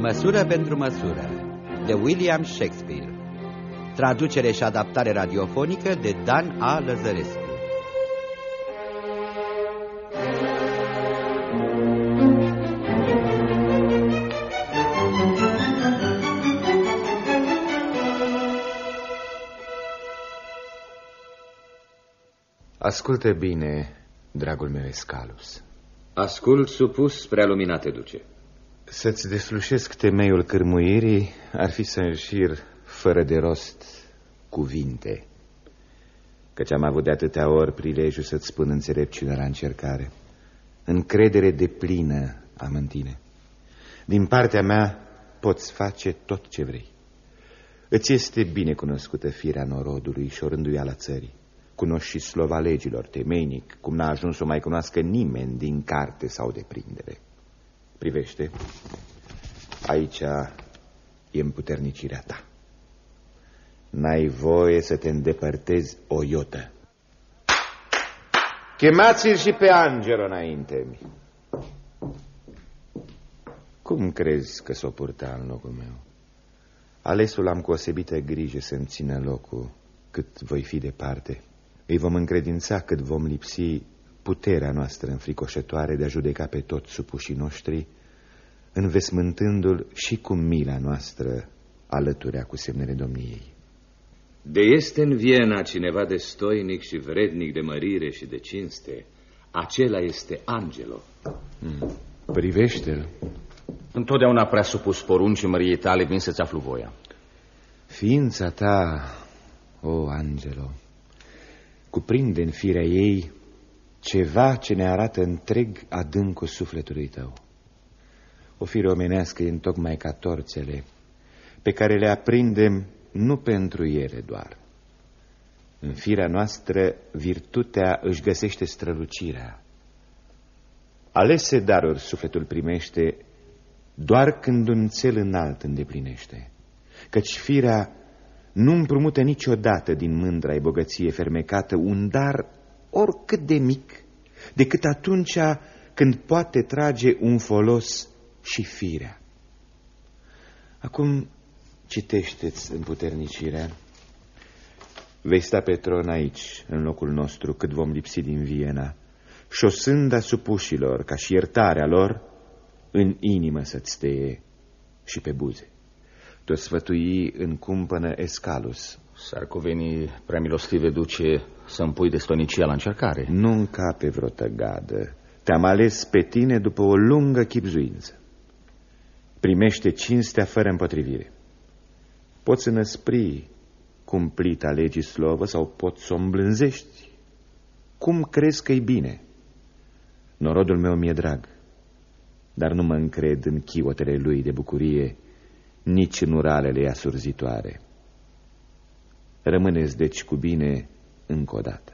Măsură pentru măsură de William Shakespeare Traducere și adaptare radiofonică de Dan A. Lăzărescu Ascultă bine, dragul meu Escalus. Ascult supus, prea luminate duce. Să-ți deslușesc temeiul cârmuirii ar fi să înșir, fără de rost, cuvinte. Căci am avut de atâtea ori prilejul să-ți spun înțelepciunea la încercare. Încredere de plină am în tine. Din partea mea poți face tot ce vrei. Îți este bine cunoscută firea norodului și orânduiala țării. Cunoști și slova legilor, temeinic, cum n-a ajuns să o mai cunoască nimeni din carte sau de prindere. Privește, aici e împuternicirea ta. N-ai voie să te îndepărtezi o iotă. Chemați-l și pe Angelo înainte. Cum crezi că s-o purta în locul meu? Alesul am cu osebită grijă să-mi țină locul cât voi fi departe. Îi vom încredința cât vom lipsi puterea noastră înfricoșătoare de a judeca pe toți supușii noștri, învesmântându-l și cu mila noastră alăturea cu semnele domniei. De este în Viena cineva de stoinic și vrednic de mărire și de cinste, acela este Angelo. Mm. Privește-l. Întotdeauna prea supus poruncii măriei tale vin să-ți aflu voia. Ființa ta, o, Angelo, cuprinde în firea ei ceva ce ne arată întreg adâncul sufletului tău. O fire omenească e tocmai ca torțele, pe care le aprindem nu pentru ele doar. În firea noastră, virtutea își găsește strălucirea. Alese daruri sufletul primește doar când un cel înalt îndeplinește, căci firea nu împrumută niciodată din mândra ei bogăție fermecată un dar oricât de mic, decât atunci când poate trage un folos și firea. Acum citește-ți împuternicirea. Vei sta pe tron aici, în locul nostru, cât vom lipsi din Viena, șosând supușilor, ca și iertarea lor, în inimă să-ți steie și pe buze. Te sfătui în cumpănă Escalus. S-ar cuveni, prea milostive duce, să-mi pui stonicia la încercare. Nu încape vreo tăgadă. Te-am ales pe tine după o lungă chipzuință. Primește cinstea fără împotrivire. Poți înăspri cumplita legii slovă sau poți să o îmblânzești. Cum crezi că-i bine? Norodul meu mi-e drag, dar nu mă încred în chiotele lui de bucurie nici în uralele asurzitoare. Rămâneți deci cu bine încă o dată.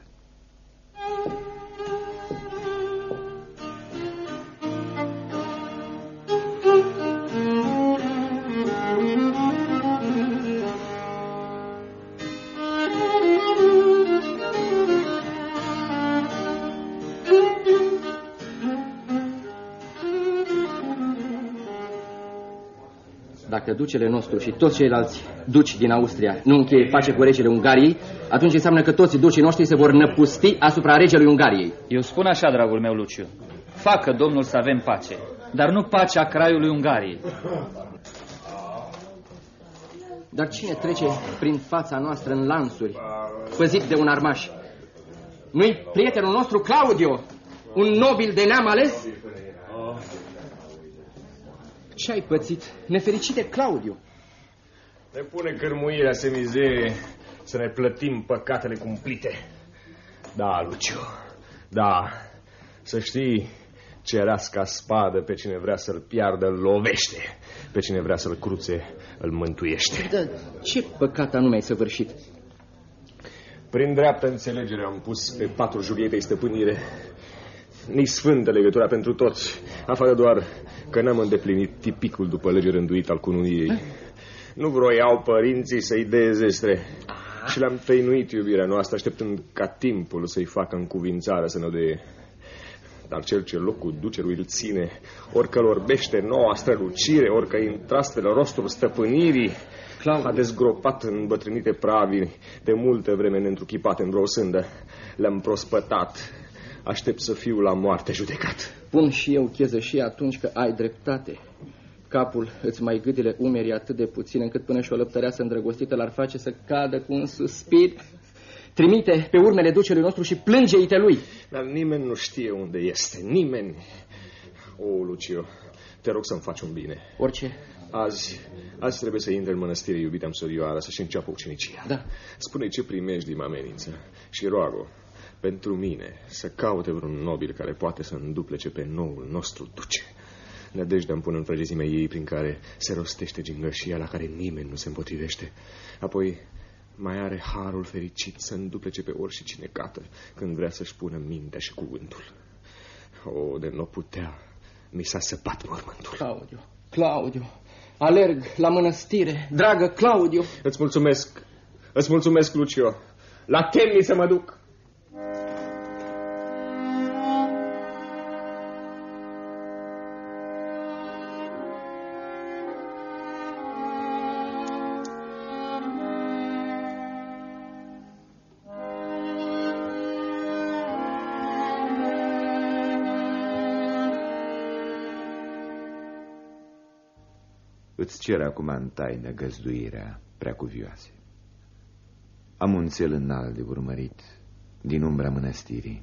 Ducele nostru și toți ceilalți duci din Austria nu încheie pace cu regele Ungariei, atunci înseamnă că toți ducii noștri se vor năpusti asupra regelui Ungariei. Eu spun așa, dragul meu Luciu. Facă domnul să avem pace, dar nu pacea craiului Ungariei. Dar cine trece prin fața noastră în lansuri, păzit de un armaș? Nu-i prietenul nostru Claudio, un nobil de neam ales? Ce ai pățit, nefericite Claudiu? Ne pune cărmuirea semizerie să ne plătim păcatele cumplite. Da, Luciu, da, să știi, cereasca spadă pe cine vrea să-l piardă îl lovește, pe cine vrea să-l cruțe îl mântuiește. Da, ce păcat anume ai săvârșit? Prin dreaptă înțelegere am pus pe patru Julietei stăpânire nici sfântă legătura pentru toți, afară doar că n-am îndeplinit tipicul după lege rânduit al cununiei. Nu vroiau părinții să-i dea zestre și le-am tăinuit iubirea noastră, așteptând ca timpul să-i facă în cuvințare să ne de dar cel ce locul ducerui îl ține, orică orbește noua strălucire, orică intră astfel rostul stăpânirii, Claudiu. a dezgropat în bătrânite pravili, de multă vreme neîntruchipate în vreo sândă. Le-am prospătat. Aștept să fiu la moarte judecat. Pun și eu cheză și atunci că ai dreptate. Capul îți mai gâdile umerii atât de puțin încât până și o lăptăreasă îndrăgostită l-ar face să cadă cu un suspir. Trimite pe urmele ducelui nostru și plânge-i lui. Dar nimeni nu știe unde este, nimeni. O, Lucio, te rog să-mi faci un bine. Orice. Azi, azi trebuie să intre în mănăstire iubita sorioară să-și înceapă ucenicia. Da. Spune ce primești din amenință și roagă pentru mine să caute vreun nobil care poate să înduplece pe noul nostru duce. Nădejdea îmi pune în frăgezimea ei prin care se rostește gingășia la care nimeni nu se împotrivește. Apoi mai are harul fericit să înduplece pe ori și cine cată când vrea să-și pună mintea și cuvântul. O, de nu putea, mi s-a săpat mormântul. Claudiu, Claudiu, alerg la mănăstire, dragă Claudiu. Îți mulțumesc, îți mulțumesc, Lucio. La temni să mă duc. Îți cer acum în taină găzduirea preacuvioase. Am un cel înalt de urmărit din umbra mănăstirii.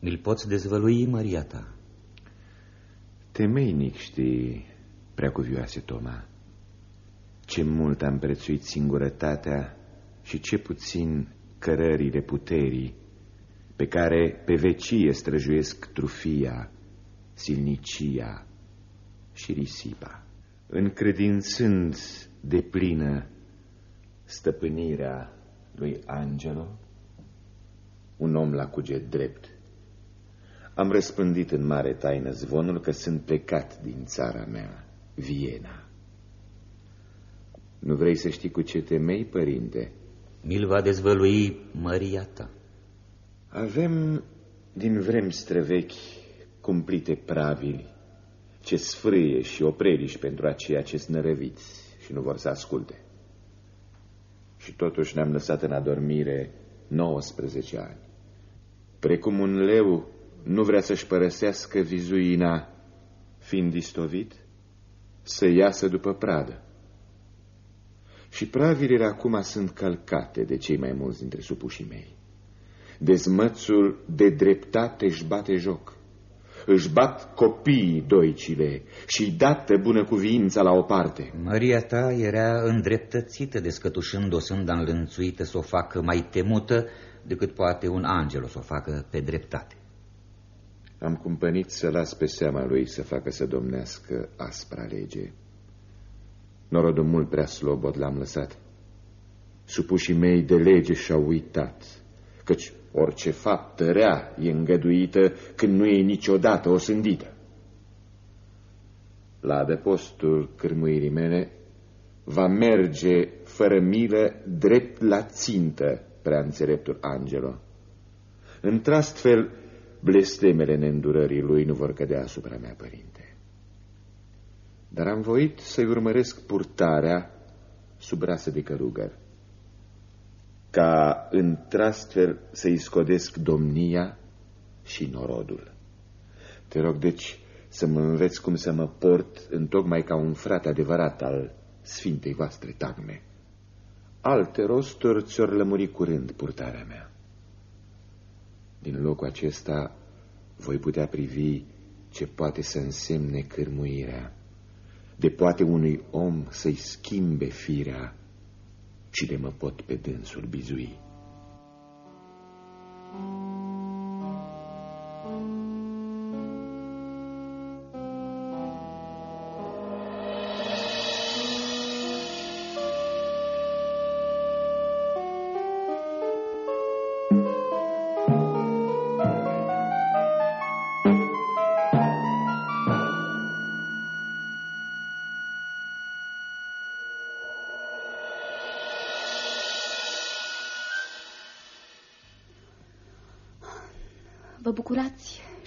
Mi-l poți dezvălui, Maria ta? Temeinic știi, preacuvioase Toma, ce mult am prețuit singurătatea și ce puțin cărările puterii pe care pe vecie străjuiesc trufia, silnicia și risipa, încredințând de plină stăpânirea lui Angelo, un om la cuget drept. Am răspândit în mare taină zvonul că sunt plecat din țara mea, Viena. Nu vrei să știi cu ce temei, părinte? Mi-l va dezvălui Maria ta. Avem din vremi străvechi cumplite pravili ce sfrâie și opreliși pentru aceia ce snărăviți și nu vor să asculte. Și totuși ne-am lăsat în adormire 19 ani. Precum un leu nu vrea să-și părăsească vizuina, fiind distovit, să iasă după pradă. Și pravilele acum sunt calcate de cei mai mulți dintre supușii mei. Dezmățul de dreptate își bate joc. Își bat copiii doicile și dată bună cuviința la o parte. Maria ta era îndreptățită descătușând o sânda înlănțuită să o facă mai temută decât poate un angel o să o facă pe dreptate. Am cumpănit să las pe seama lui să facă să domnească aspra lege. Norodul mult prea slobod l-am lăsat. Supușii mei de lege și-au uitat, căci orice faptă rea e îngăduită când nu e niciodată osândită. La adăpostul cârmuirii mele va merge fără milă drept la țintă, prea înțeleptul Angelo. Într-astfel, blestemele neîndurării lui nu vor cădea asupra mea, părinte. Dar am voit să-i urmăresc purtarea sub rasă de călugăr, ca într-astfel să-i scodesc domnia și norodul. Te rog, deci, să mă înveți cum să mă port întocmai ca un frate adevărat al sfintei voastre tagme. Alte rosturi ți-or lămuri curând purtarea mea. Din locul acesta voi putea privi ce poate să însemne cârmuirea, de poate unui om să-i schimbe firea și de mă pot pe dânsul bizui.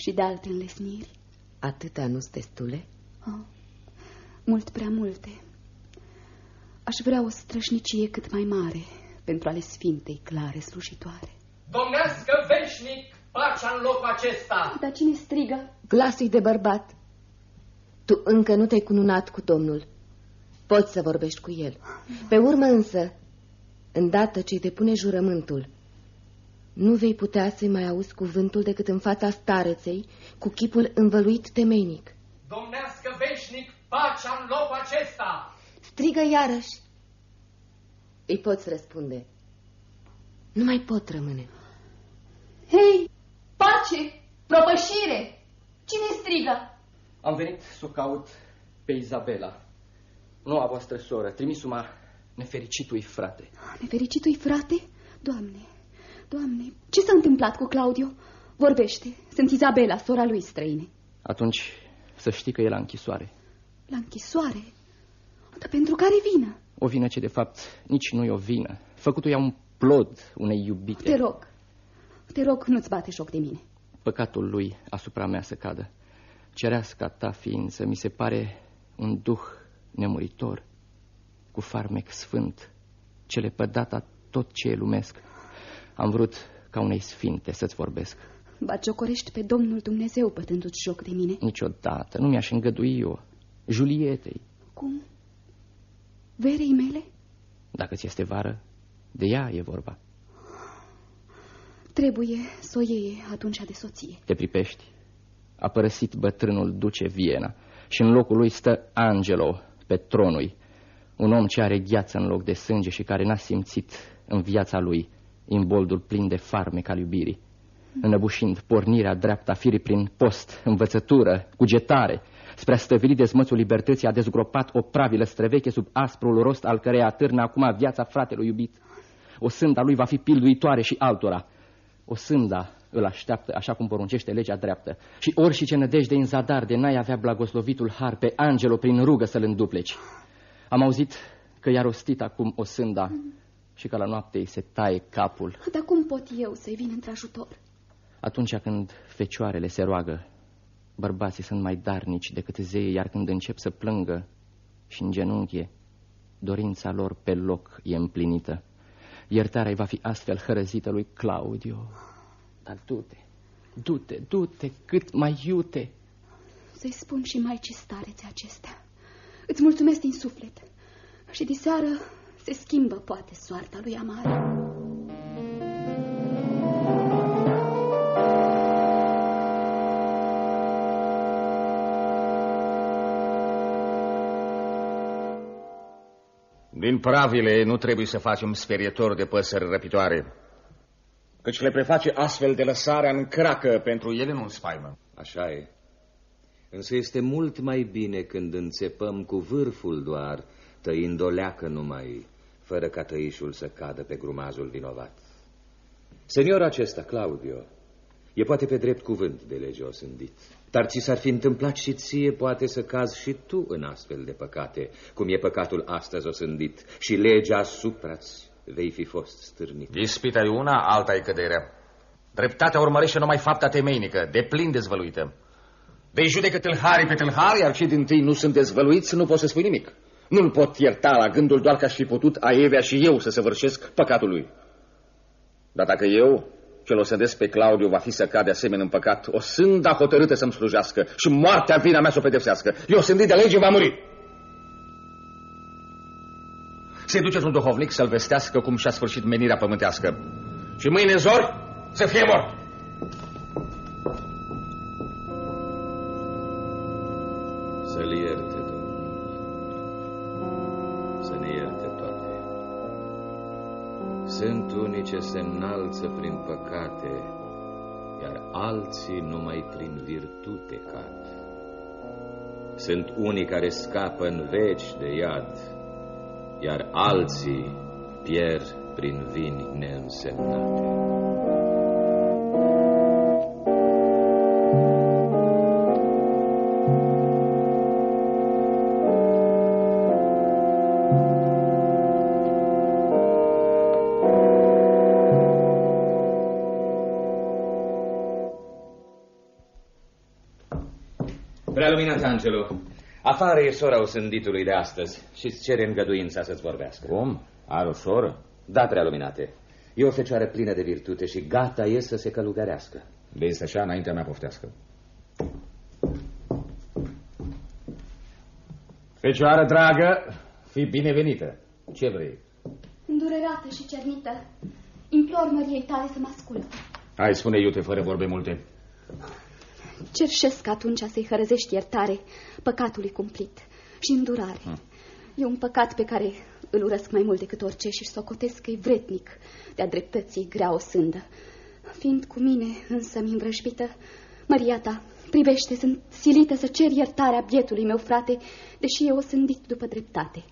Și de alte înlesniri. Atâtea nu-s destule? Oh, mult prea multe. Aș vrea o strășnicie cât mai mare pentru ale sfintei clare slujitoare. Domnească veșnic pacea în locul acesta! Dar cine strigă? Glasul de bărbat. Tu încă nu te-ai cununat cu Domnul. Poți să vorbești cu el. Pe urmă însă, îndată ce te pune jurământul, nu vei putea să-i mai auzi cuvântul decât în fața stareței, cu chipul învăluit temeinic. Domnească veșnic pacea în locul acesta! Strigă iarăși. Îi poți răspunde. Nu mai pot rămâne. Hei, pace, propășire! Cine strigă? Am venit să o caut pe Izabela, noua voastră soră, trimisul-mă nefericitui frate. Nefericitui frate? Doamne, doamne, ce s-a întâmplat cu Claudio? Vorbește, sunt Izabela, sora lui străine. Atunci să știi că e la închisoare. La închisoare? Dar pentru care vină? O vină ce de fapt nici nu e o vină. Făcutul ea un plod unei iubite. Te rog, te rog, nu-ți bate joc de mine. Păcatul lui asupra mea să cadă. Cereasca ta ființă mi se pare un duh nemuritor, cu farmec sfânt, ce le pădata tot ce e lumesc. Am vrut ca unei sfinte să-ți vorbesc. Bagiocorești pe Domnul Dumnezeu bătându-ți joc de mine? Niciodată, nu mi-aș îngădui eu. Julietei. Cum? Verei mele? Dacă ți este vară, de ea e vorba. Trebuie să o iei atunci de soție. Te pripești? A părăsit bătrânul duce Viena și în locul lui stă Angelo pe tronul. Un om ce are gheață în loc de sânge și care n-a simțit în viața lui imboldul plin de farmec al iubirii. Înăbușind pornirea dreapta firii prin post, învățătură, cugetare, spre a stăvili dezmățul libertății a dezgropat o pravilă străveche sub asprul rost al căreia atârnă acum viața fratelui iubit. O sânda lui va fi pilduitoare și altora. O sânda îl așteaptă așa cum poruncește legea dreaptă. Și ori și ce nădejde în zadar de n-ai avea blagoslovitul har pe Angelo prin rugă să-l îndupleci. Am auzit că i-a rostit acum o sânda și că la noapte îi se taie capul. Dar cum pot eu să-i vin într-ajutor? Atunci când fecioarele se roagă, bărbații sunt mai darnici decât zeii, iar când încep să plângă și în genunchie, dorința lor pe loc e împlinită. Iertarea va fi astfel hărăzită lui Claudio. Dar du-te, du-te, du-te, cât mai iute. Să-i spun și mai ce starețe acestea. Îți mulțumesc din suflet. Și de seară se schimbă poate soarta lui Amare. Din pravile nu trebuie să facem sperietor de păsări răpitoare, căci le preface astfel de lăsarea în cracă pentru ele nu spaimă. Așa e. Însă este mult mai bine când înțepăm cu vârful doar, tăind o leacă numai, fără ca tăișul să cadă pe grumazul vinovat. Senior acesta, Claudio, e poate pe drept cuvânt de lege osândit. Dar ți s-ar fi întâmplat și ție poate să cazi și tu în astfel de păcate, cum e păcatul astăzi osândit, și legea asupra vei fi fost stârnit. Ispita e una, alta e căderea. Dreptatea urmărește numai fapta temeinică, de plin dezvăluită. Vei judecă tâlharii pe tâlhari, iar cei din tâi nu sunt dezvăluiți, nu poți să spui nimic. Nu-l pot ierta la gândul doar că aș fi putut Aevea și eu să săvârșesc păcatul lui. Dar dacă eu, cel osândesc pe Claudiu, va fi să cade asemenea în păcat, o sânda hotărâtă să-mi slujească și moartea vina mea să o pedepsească. Eu sândit de lege va muri. Se duceți un duhovnic să-l vestească cum și-a sfârșit menirea pământească. Și mâine zori să fie mort. Ce se înalță prin păcate, iar alții numai prin virtute cad. Sunt unii care scapă în veci de iad, iar alții pierd prin vini neînsemnate. Angelo. Afară e sora osânditului de astăzi și îți cere îngăduința să-ți vorbească. Cum? Are o soră? Da, prea luminate. E o fecioară plină de virtute și gata e să se călugărească. De este așa, înaintea mea poftească. Fecioară dragă, fii binevenită. Ce vrei? Îndurerată și cernită, implor măriei tale să mă asculte. Hai, spune iute, fără vorbe multe. Cerșesc atunci să-i hărăzești iertare păcatului cumplit și îndurare. Hmm. E un păcat pe care îl urăsc mai mult decât orice și socotesc că e vretnic de-a dreptății grea o sândă. Fiind cu mine însă mi învrăjbită, Maria ta, privește, sunt silită să cer iertarea bietului meu frate, deși e o sândit după dreptate.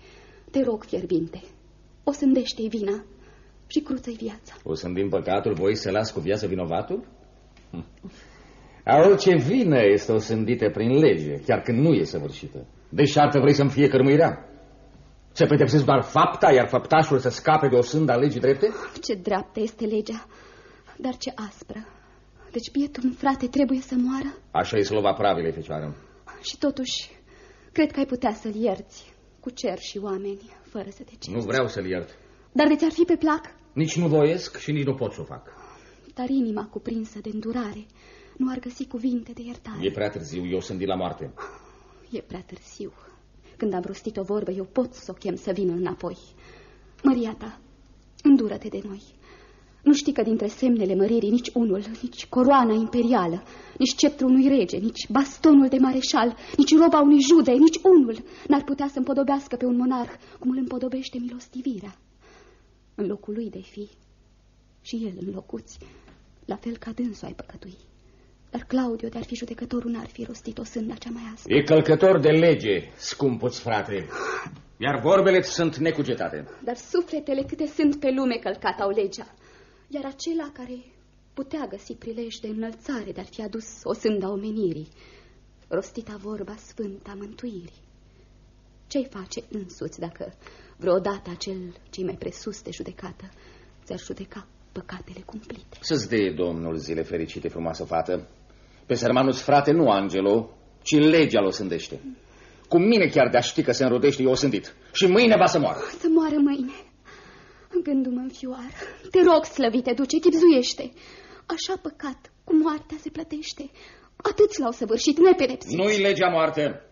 Te rog, fierbinte, o sândește-i vina și cruță-i viața. O sândim păcatul, voi să las cu viață vinovatul? Hm. A orice vină este o sândită prin lege, chiar când nu e săvârșită. Deși artă vrei să-mi fie cărmuirea? Să pedepsesc doar fapta, iar făptașul să scape de o sândă a legii drepte? Ce dreaptă este legea, dar ce aspră. Deci bietul frate trebuie să moară? Așa e slova pravile, fecioară. Și totuși, cred că ai putea să-l ierți cu cer și oameni, fără să te ceri. Nu vreau să-l iert. Dar de ți-ar fi pe plac? Nici nu voiesc și nici nu pot să o fac. Dar inima cuprinsă de îndurare nu ar găsi cuvinte de iertare. E prea târziu, eu sunt de la moarte. E prea târziu. Când am rostit o vorbă, eu pot să o chem să vină înapoi. Maria ta, îndură-te de noi. Nu știi că dintre semnele măririi nici unul, nici coroana imperială, nici sceptrul unui rege, nici bastonul de mareșal, nici roba unui jude, nici unul n-ar putea să împodobească pe un monarh cum îl împodobește milostivirea. În locul lui de fi și el în locuți, la fel ca dânsul ai păcătui. Dar Claudio, de-ar fi judecătorul, n-ar fi rostit o sânda cea mai aspră. E călcător de lege, scumpuț frate. Iar vorbele sunt necugetate. Dar sufletele câte sunt pe lume călcat au legea. Iar acela care putea găsi prilej de înălțare de-ar fi adus o sânda omenirii, rostita vorba sfântă a mântuirii. Ce-ai face însuți dacă vreodată acel ce mai presus de judecată ți-ar judeca păcatele cumplite? Să-ți dea Domnul zile fericite, frumoasă fată. Pe sărmanul frate nu Angelo, ci legea l-o sândește. Cu mine chiar de-a ști că se înrodește, eu o sândit. Și mâine va să moară. Să moară mâine. Gândul mă fioară. Te rog, slăvite, duce, chipzuiește. Așa păcat, cu moartea se plătește. Atâți l-au săvârșit, nepedepsiți. Nu-i legea moarte.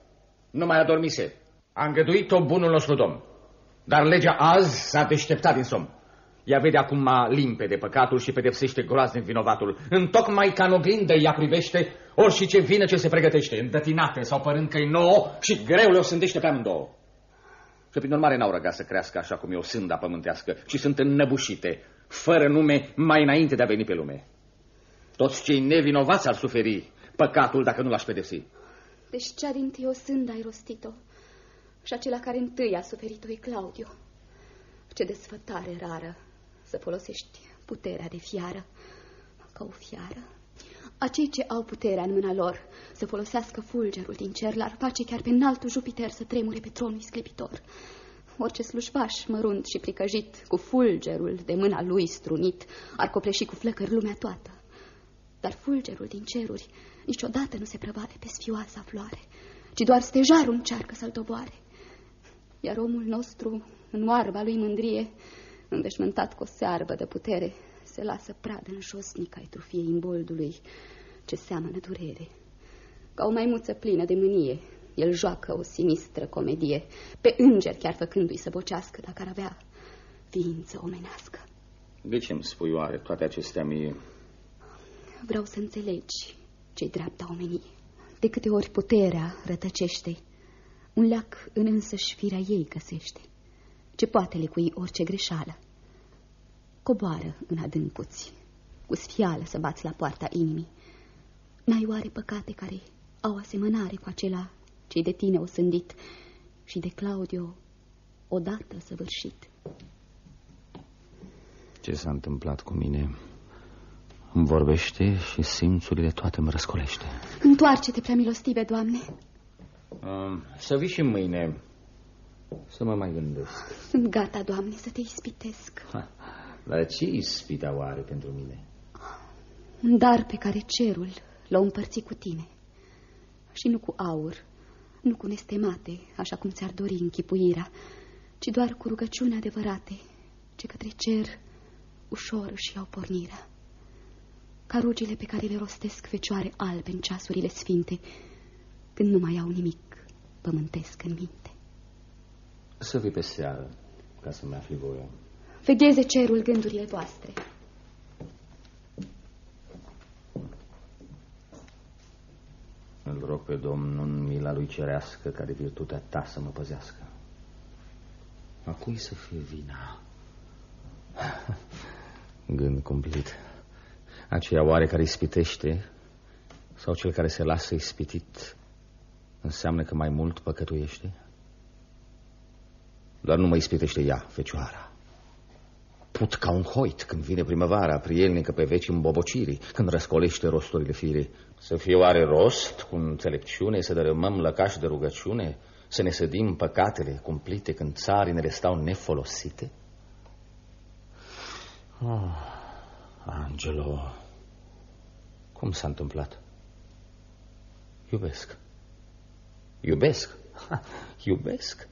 Nu mai adormise. A îngăduit-o bunul nostru domn. Dar legea azi s-a deșteptat din somn. Ea vede acum limpede păcatul și pedepsește groaznic vinovatul. Întocmai ca în oglindă ea privește ori și ce vină ce se pregătește, îndătinată sau părând că e nouă și greu le-o sândește pe amândouă. Și prin urmare n-au răgat să crească așa cum e o sânda pământească, ci sunt înnăbușite, fără nume, mai înainte de a veni pe lume. Toți cei nevinovați ar suferi păcatul dacă nu l-aș pedepsi. Deci cea din tâi o sândă ai rostit-o și acela care întâi a suferit-o e Claudio. Ce desfătare rară să folosești puterea de fiară ca o fiară. Acei ce au puterea în mâna lor să folosească fulgerul din cer l-ar face chiar pe înaltul Jupiter să tremure pe tronul sclipitor. Orice slujbaș mărunt și pricăjit cu fulgerul de mâna lui strunit ar copleși cu flăcări lumea toată. Dar fulgerul din ceruri niciodată nu se prăvale pe sfioasa floare, ci doar stejarul încearcă să-l doboare. Iar omul nostru, în oarba lui mândrie, înveșmântat cu o searbă de putere, se lasă pradă în josnic ai trufiei imboldului ce seamănă durere. Ca o maimuță plină de mânie, el joacă o sinistră comedie, pe înger chiar făcându-i să bocească dacă ar avea ființă omenească. De ce îmi spui oare toate acestea mie? Vreau să înțelegi ce-i dreapta omenie. De câte ori puterea rătăcește, un leac în însăși firea ei găsește, ce poate lecui orice greșeală. Coboară în adâncuți, cu sfială să bați la poarta inimii. N-ai oare păcate care au asemănare cu acela ce de tine o sândit și de Claudio odată săvârșit? Ce s-a întâmplat cu mine? Îmi vorbește și simțurile toate mă răscolește. Întoarce-te, prea milostive, Doamne. Um, să vii și mâine să mă mai gândesc. Sunt gata, Doamne, să te ispitesc. Ha, dar ce ispita oare pentru mine? Un dar pe care cerul l-a împărțit cu tine. Și nu cu aur, nu cu nestemate, așa cum ți-ar dori închipuirea, ci doar cu rugăciuni adevărate, ce către cer ușor își iau pornirea. Ca rugile pe care le rostesc fecioare albe în ceasurile sfinte, când nu mai au nimic pământesc în minte. Să vii pe seară, ca să-mi afli voia. Vegheze cerul gândurile voastre. Îl rog pe Domnul în mila lui cerească ca de virtutea ta să mă păzească. A cui să fie vina? Gând cumplit. Aceea oare care ispitește sau cel care se lasă ispitit înseamnă că mai mult păcătuiește? Doar nu mă ispitește ea, fecioara. Put ca un hoit când vine primăvara, prielnică pe veci îmbobocirii, când răscolește rosturile firii. Să fie oare rost, cu înțelepciune, să dărâmăm lăcași de rugăciune, să ne sădim păcatele cumplite când țarinele stau nefolosite? Oh, Angelo, cum s-a întâmplat? Iubesc. Iubesc? Ha, iubesc?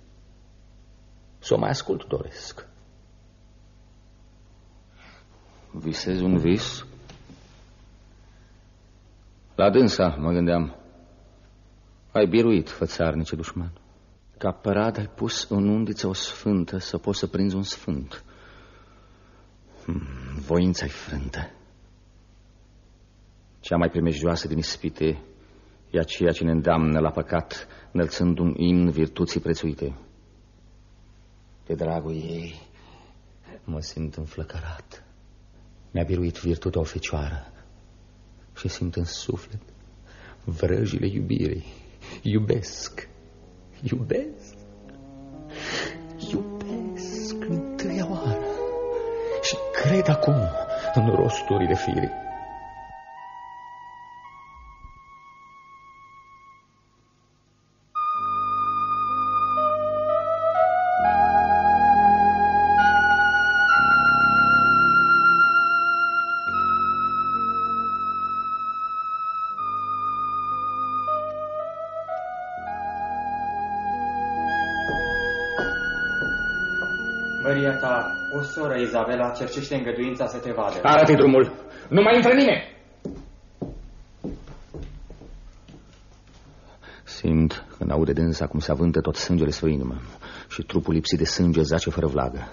Să o mai ascult doresc. Visez un vis? La dânsa, mă gândeam. Ai biruit, fățarnice dușman. Ca părad ai pus în undiță o sfântă să poți să prinzi un sfânt. Hmm, voința-i frântă. Cea mai primejdioasă din ispite e aceea ce ne îndeamnă la păcat, înălțând un imn virtuții prețuite. De dragul ei mă simt înflăcărat. Mi-a biruit virtutea o fecioară și simt în suflet vrăjile iubirii. Iubesc, iubesc, iubesc întâia oară și cred acum în rosturile firii. Izabela, cercește îngăduința să te vadă. Arată-i drumul. Nu mai intră nimeni. Simt când aude dânsa cum se avântă tot sângele spre inimă și trupul lipsit de sânge zace fără vlagă.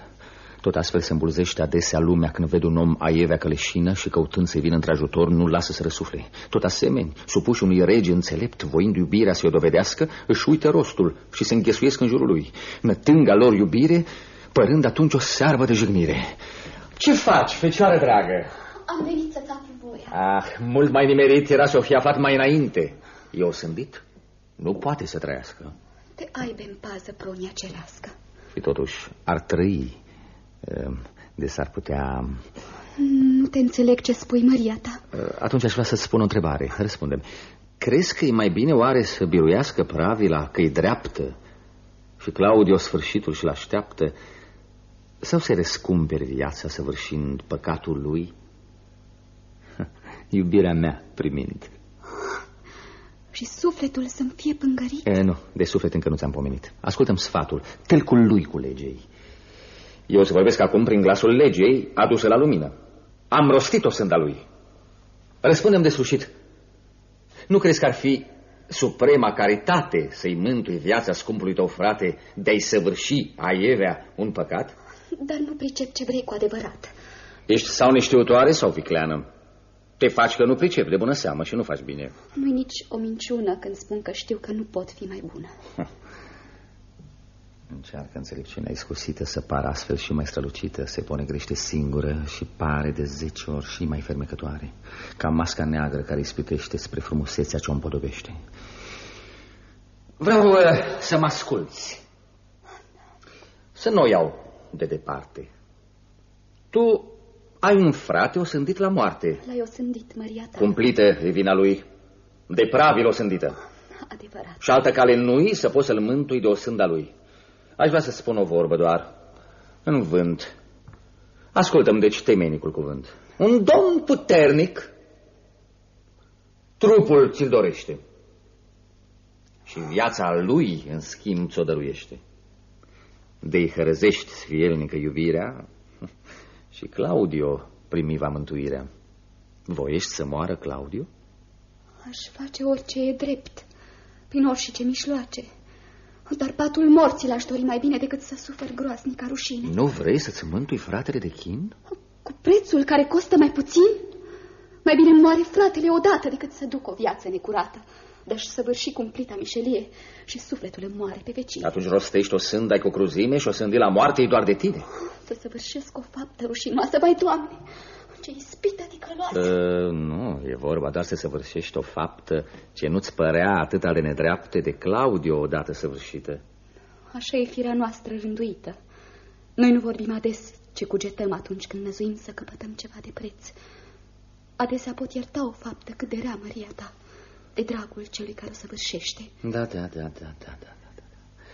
Tot astfel se îmbulzește adesea lumea când vede un om aievea căleșină și căutând să-i vină într-ajutor, nu lasă să răsufle. Tot asemeni, supuși unui rege înțelept, voind iubirea să-i o dovedească, își uită rostul și se înghesuiesc în jurul lui. Nătânga lor iubire, părând atunci o searbă de jignire. Ce faci, fecioară dragă? Am venit să-ți aflu voia. Ah, mult mai nimerit era să o fi aflat mai înainte. Eu sândit? Nu poate să trăiască. Te aibă în pază pronia cerească. Și totuși ar trăi. Ehm, De s-ar putea... Nu te înțeleg ce spui, Maria ta. Atunci aș vrea să-ți spun o întrebare. Răspundem. Crezi că e mai bine oare să biruiască pravila că e dreaptă și Claudio sfârșitul și-l așteaptă sau să răscumperi viața săvârșind păcatul lui? Iubirea mea primind. Și sufletul să-mi fie pângărit? E, nu, de suflet încă nu ți-am pomenit. Ascultăm sfatul. Tâlcul lui cu legei. Eu să vorbesc acum prin glasul legei adusă la lumină. Am rostit-o sânda lui. Răspundem de sfârșit. Nu crezi că ar fi suprema caritate să-i mântui viața scumpului tău frate de a-i săvârși aievea un păcat? Dar nu pricep ce vrei cu adevărat. Ești sau neștiutoare sau vicleană. Te faci că nu pricepi de bună seamă și nu faci bine. Nu-i nici o minciună când spun că știu că nu pot fi mai bună. Încearcă înțelepciunea iscusită să pară astfel și mai strălucită, se pune grește singură și pare de zece ori și mai fermecătoare, ca masca neagră care ispitește spre frumusețea ce o împodobește. Vreau uh, să mă asculți. Să nu o iau de departe. Tu ai un frate osândit la moarte. L-ai osândit, Maria ta. Cumplită e vina lui. De pravil osândită. Adevărat. Și altă cale nu să poți să-l mântui de o sânda lui. Aș vrea să spun o vorbă doar. În vânt. Ascultăm deci temenicul cuvânt. Un domn puternic trupul ți-l dorește. și viața lui, în schimb, ți-o dăruiește. De-i hărăzești sfielnică iubirea și Claudio primi va mântuirea. Voiești să moară Claudio? Aș face orice e drept, prin orice mișloace. Dar patul morții l-aș dori mai bine decât să sufer groaznica rușine. Nu vrei să-ți mântui fratele de chin? Cu prețul care costă mai puțin? Mai bine moare fratele odată decât să duc o viață necurată. Dar și săvârși cumplita mișelie și sufletul îmi moare pe vecine. Atunci rostești o sândai cu cruzime și o sândi la moarte doar de tine. Să săvârșesc o faptă rușinoasă, bai, Doamne! Ce ispită de căloasă! Uh, nu, e vorba doar să săvârșești o faptă ce nu-ți părea atât de nedreaptă de Claudio odată săvârșită. Așa e firea noastră rânduită. Noi nu vorbim ades ce cugetăm atunci când năzuim să căpătăm ceva de preț. Adesea pot ierta o faptă cât de rea măria ta, de dragul celui care o săvârșește. Da, da, da, da, da, da.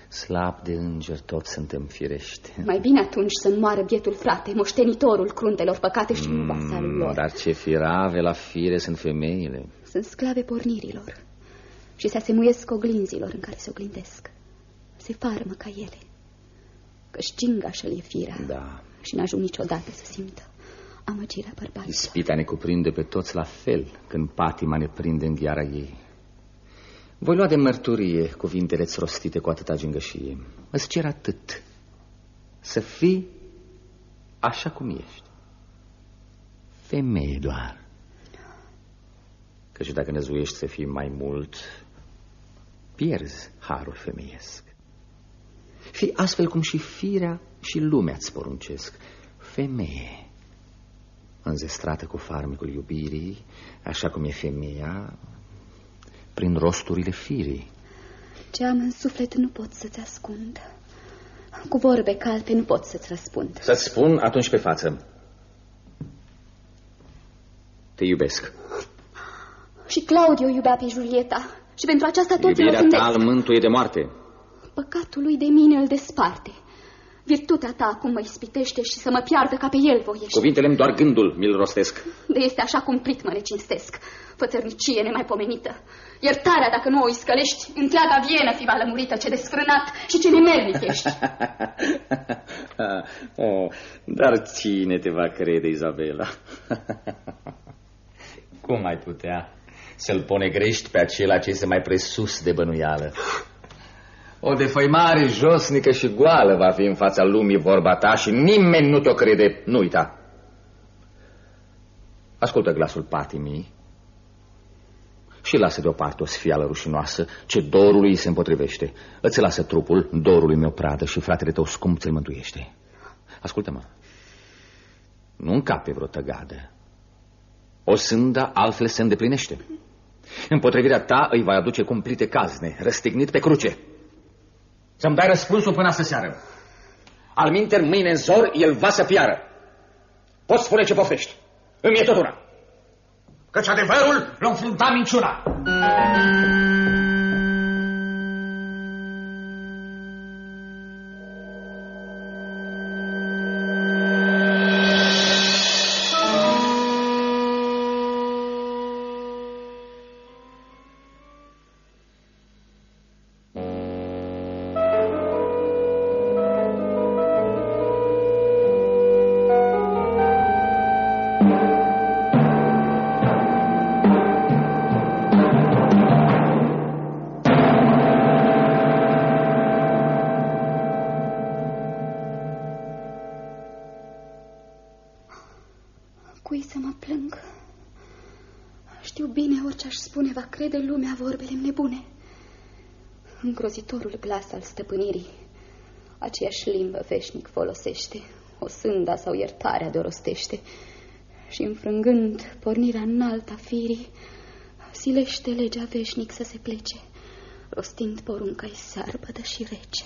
Slab de înger toți suntem firești. Mai bine atunci să moară bietul frate, moștenitorul cruntelor păcate și nu vasalul Mm, lor. Dar ce firave la fire sunt femeile. Sunt sclave pornirilor și se asemuiesc oglinzilor în care se oglindesc. Se farmă ca ele, că cingașă e firea Da. și n-ajung niciodată să simtă amăgirea bărbaților. Ispita ne cuprinde pe toți la fel când patima ne prinde în gheara ei. Voi lua de mărturie cuvintele rostite cu atâta gingășie. Îți cer atât. Să fii așa cum ești. Femeie doar. Căci dacă năzuiești să fii mai mult, pierzi harul femeiesc. Fii astfel cum și firea și lumea îți poruncesc. Femeie, înzestrată cu farmecul iubirii, așa cum e femeia, prin rosturile firii. Ce am în suflet nu pot să-ți ascund. Cu vorbe calde nu pot să-ți răspund. Să-ți spun atunci pe față. Te iubesc. Și Claudio iubea pe Julieta și pentru aceasta toți îl Iubirea ta osândesc. îl mântuie de moarte. Păcatul lui de mine îl desparte. Virtutea ta acum mă ispitește și să mă piardă ca pe el voiești. Cuvintele-mi doar gândul mi-l rostesc. De este așa cum prit mă necinstesc. Fățărnicie nemaipomenită. Iertarea dacă nu o iscălești, întreaga vienă fi va lămurită ce desfrânat și ce nemernic ești. oh, dar cine te va crede, Izabela? Cum ai putea să-l ponegrești pe acela ce este mai presus de bănuială? O defăimare josnică și goală va fi în fața lumii vorba ta și nimeni nu te-o crede. Nu uita. Ascultă glasul patimii și lasă deoparte o sfială rușinoasă ce dorului îi se împotrivește. Îți lasă trupul, dorului meu pradă și fratele tău scump ți-l mântuiește. Ascultă-mă. Nu încape vreo tăgadă. O sânda altfel se îndeplinește. Împotrivirea ta îi va aduce cumplite cazne, răstignit pe cruce. Să-mi dai răspunsul până astă seară. Al minter, mâine în zor, el va să piară. Poți spune ce poftești. Îmi e tot una. Căci adevărul l-a înfruntat minciuna. Îngrozitorul glas al stăpânirii, aceeași limbă veșnic folosește, o sânda sau iertarea de rostește și înfrângând pornirea înaltă a firii, silește legea veșnic să se plece, rostind porunca-i searbădă și rece.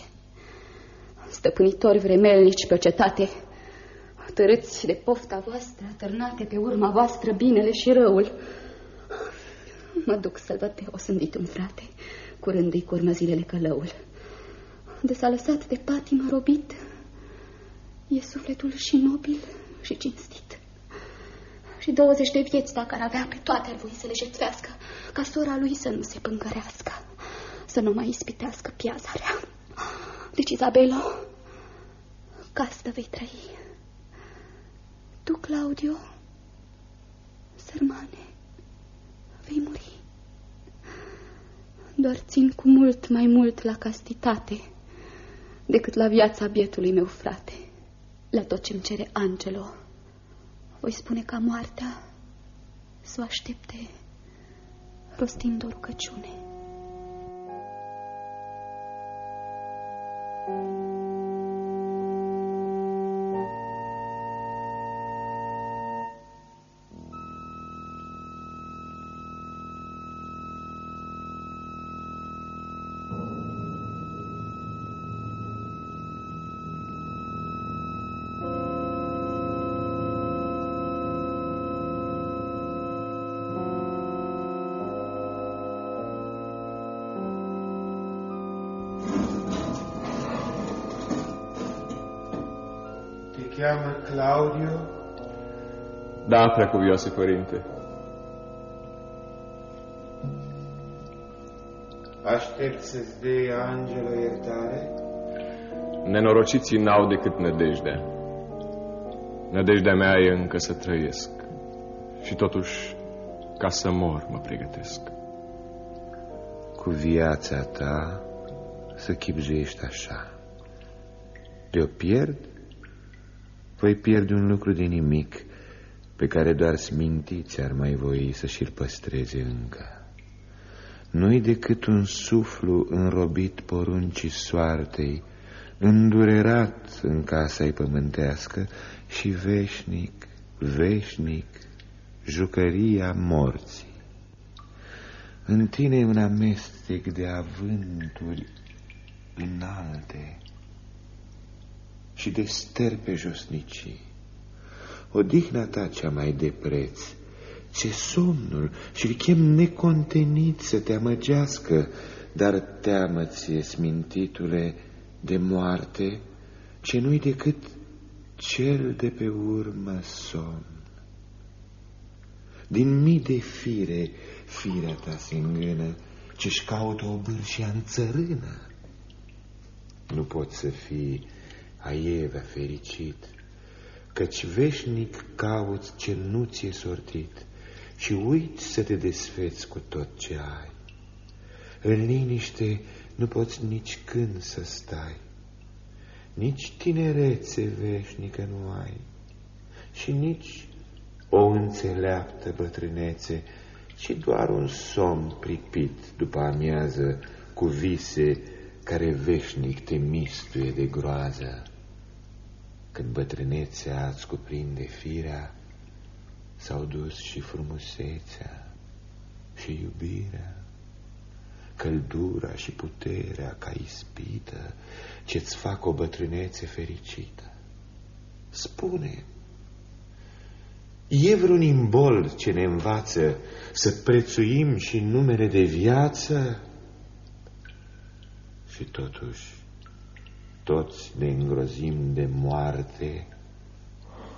Stăpânitori vremelnici pe o cetate, tărâți de pofta voastră, târnate pe urma voastră binele și răul. Mă duc să-l văd pe osândit un frate, curând îi curmă zilele călăul. De s-a lăsat de patimă robit, e sufletul și nobil și cinstit. Și 20 de vieți, dacă ar avea pe toate, ar voi să le jertfească, ca sora lui să nu se pângărească, să să nu mai ispitească piazarea. Deci, Izabelo, castă vei trăi. Tu, Claudio, sărmane, vei muri. Doar țin cu mult mai mult la castitate decât la viața bietului meu frate. La tot ce-mi cere Angelo, voi spune ca moartea să o aștepte rostind o rugăciune. Cheamă Claudio? Da, preacuvioase părinte. Aștept să-ți dea Angelo iertare? Nenorociții n-au decât nădejdea. Nădejdea mea e încă să trăiesc. Și totuși, ca să mor, mă pregătesc. Cu viața ta să chipzuiești așa. De-o pierd, voi pierde un lucru de nimic pe care doar smintiți ar mai voi să și-l păstreze încă. Nu-i decât un suflu înrobit poruncii soartei, îndurerat în casa-i pământească și veșnic, veșnic, jucăria morții. În tine un amestec de avânturi înalte, și de sterpe josnicii. Odihna ta cea mai de preț, ce somnul și-l chem necontenit să te amăgească, dar teamă ție, smintitule, de moarte, ce nu-i decât cel de pe urmă somn. Din mii de fire, firea ta se îngână, ce-și caută o bârșia în țărână. Nu poți să fii aievea fericit, căci veșnic cauți ce nu ți-e sortit și uiți să te desfeți cu tot ce ai. În liniște nu poți nici când să stai, nici tinerețe veșnică nu ai și nici o înțeleaptă bătrânețe, ci doar un somn pripit după amiază cu vise care veșnic te mistuie de groază. Când bătrânețea îți cuprinde firea, s-au dus și frumusețea și iubirea, căldura și puterea ca ispită ce-ți fac o bătrânețe fericită. Spune, e vreun imbol ce ne învață să prețuim și numere de viață? Și totuși, toți ne îngrozim de moarte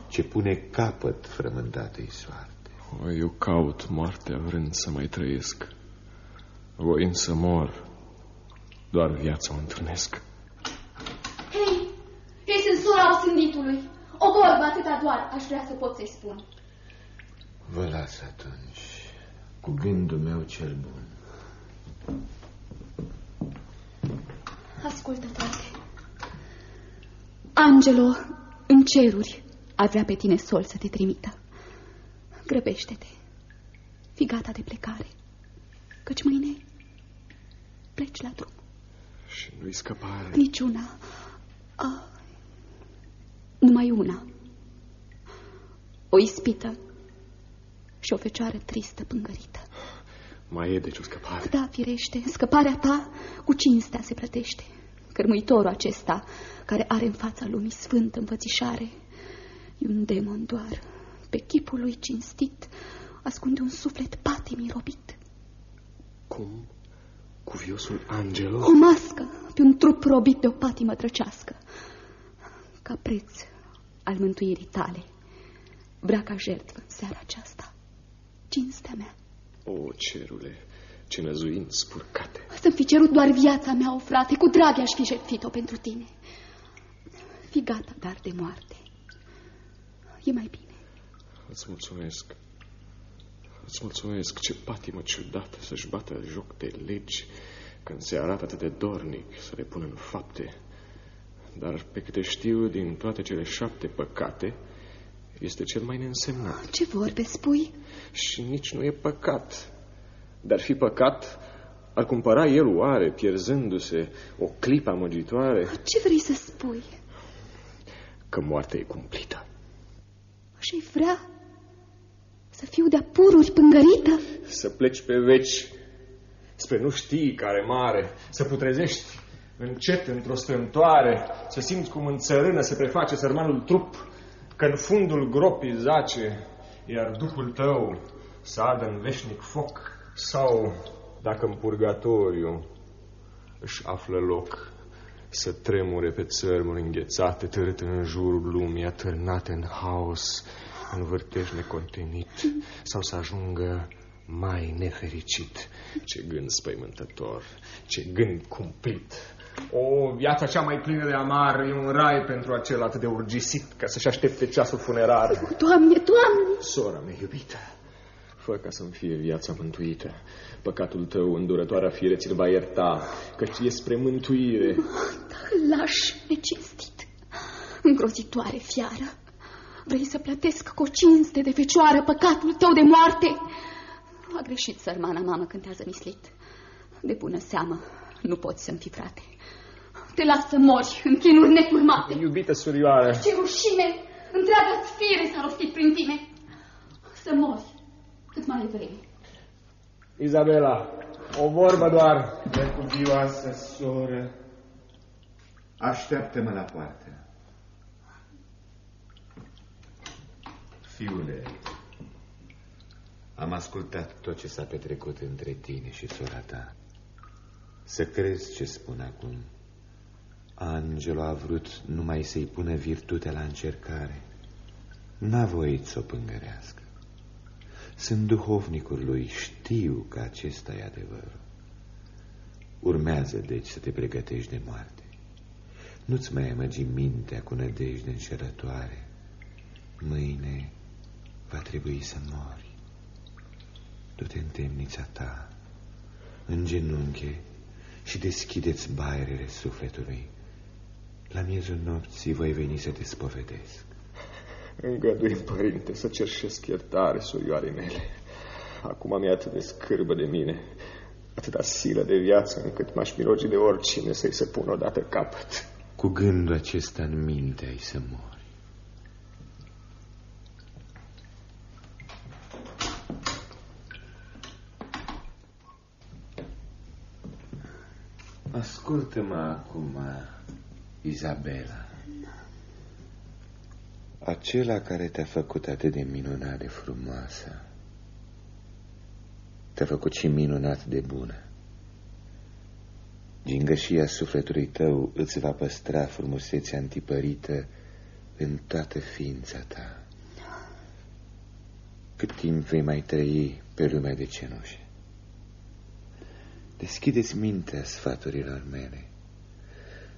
ce pune capăt frământatei soarte. O, eu caut moartea vrând să mai trăiesc. Voind să mor, doar viața o întâlnesc. Hei, hei, sunt sora osânditului. O vorbă atâta doar aș vrea să pot să-i spun. Vă las atunci, cu gândul meu cel bun. Ascultă, frate. Angelo, în ceruri, a vrea pe tine sol să te trimită. Grăbește-te. Fii gata de plecare. Căci mâine pleci la drum. Și nu-i scăpare. Niciuna. A, numai una. O ispită și o fecioară tristă, pângărită. Mai e deci o scăpare. Da, firește, scăparea ta cu cinstea se plătește. Cărmuitorul acesta, care are în fața lumii sfântă înfățișare, e un demon doar. Pe chipul lui cinstit ascunde un suflet patimii robit. Cum? Cu viosul Angelo? O mască pe un trup robit de o patimă drăcească. Ca preț al mântuirii tale, vrea ca jertfă în seara aceasta cinstea mea. O, cerule, ce năzuin spurcate. Să-mi fi cerut doar viața mea, o frate, cu drag aș fi jertfit-o pentru tine. Fi gata, dar de moarte. E mai bine. Îți mulțumesc. Îți mulțumesc. Ce patimă ciudată să-și bată joc de legi când se arată atât de dornic să le pună în fapte. Dar pe câte știu, din toate cele șapte păcate, este cel mai neînsemnat. Ce vorbe spui? Și nici nu e păcat. Dar fi păcat, ar cumpăra el oare, pierzându-se, o clipă amăgitoare? Ce vrei să spui? Că moartea e cumplită. Și vrea să fiu de-a pururi pângărită? Să pleci pe veci, spre nu știi care mare, să putrezești încet într-o strântoare, să simți cum în țărână se preface sărmanul trup, că în fundul gropii zace, iar Duhul tău să ardă în veșnic foc, sau dacă în purgatoriu își află loc să tremure pe țărmuri înghețate, târâte în jurul lumii, atârnate în haos, în vârtej necontenit, sau să ajungă mai nefericit. Ce gând spăimântător, ce gând cumplit. O, viața cea mai plină de amar e un rai pentru acel atât de urgisit ca să-și aștepte ceasul funerar. Doamne, Doamne! Sora mea iubită, fă ca să-mi fie viața mântuită. Păcatul tău, îndurătoarea fire, ți-l va ierta, căci e spre mântuire. Da, lași, necinstit, îngrozitoare fiară. Vrei să plătesc cu o cinste de fecioară păcatul tău de moarte? A greșit sărmana mamă când te-a zămislit. De bună seamă, nu poți să-mi fi frate. Te las să mori în chinuri necurmate. Iubită surioară. Ce rușine! Întreaga-ți fire s-a rostit prin tine. Să mori cât mai e vreme. Izabela, o vorbă doar. Necuvioasă soră, așteaptă-mă la poartă. Fiule, am ascultat tot ce s-a petrecut între tine și sora ta. Să crezi ce spun acum. Angelo a vrut numai să-i pună virtutea la încercare. N-a voit să o pângărească. Sunt duhovnicul lui, știu că acesta e adevărul. Urmează, deci, să te pregătești de moarte. Nu-ți mai amăgi mintea cu nădejde înșelătoare. Mâine va trebui să mori. Du-te în temnița ta, în genunche și deschideți baierele sufletului. La miezul nopții voi veni să te spovedesc. Îngădui, părinte, să cerșesc iertare surioarei mele. Acum mi-e atât de scârbă de mine, atâta silă de viață, încât m-aș mirogi de oricine să-i se pună odată capăt. Cu gândul acesta în minte ai să mori. Ascultă-mă acum, Izabela. Acela care te-a făcut atât de minunat de frumoasă, te-a făcut și minunat de bună. Gingășia sufletului tău îți va păstra frumusețea întipărită în toată ființa ta. Cât timp vei mai trăi pe lumea de cenușe? Deschideți mintea sfaturilor mele.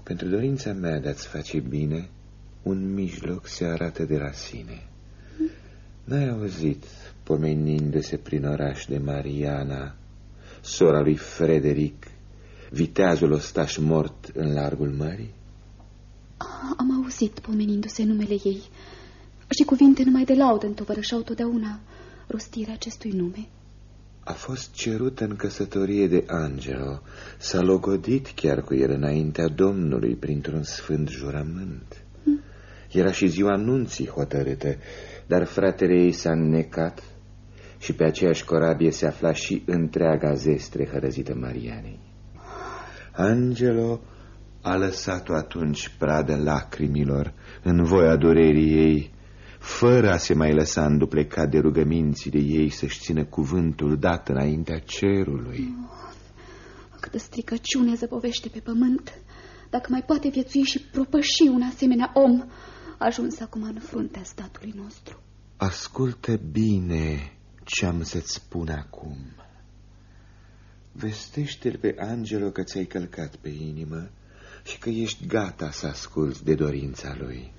Pentru dorința mea de a-ți face bine, un mijloc se arată de la sine. N-ai auzit, pomenindu-se prin oraș de Mariana, sora lui Frederic, viteazul ostaș mort în largul mării? Am auzit pomenindu-se numele ei și cuvinte numai de laudă întovărășau totdeauna rostirea acestui nume. A fost cerută în căsătorie de Angelo, s-a logodit chiar cu el înaintea Domnului printr-un sfânt jurământ. Hm. Era și ziua anunții hotărâtă, dar fratele ei s-a înnecat și pe aceeași corabie se afla și întreaga zestre hărăzită Marianei. Angelo a lăsat-o atunci pradă lacrimilor în voia durerii ei, fără a se mai lăsa înduplecat de rugămințile ei să-și țină cuvântul dat înaintea cerului. Oh, câtă stricăciune zăpovește pe pământ, dacă mai poate viețui și propăși un asemenea om, ajuns acum în fruntea statului nostru. Ascultă bine ce am să-ți spun acum. Vestește-l pe Angelo că ți-ai călcat pe inimă și că ești gata să asculți de dorința lui.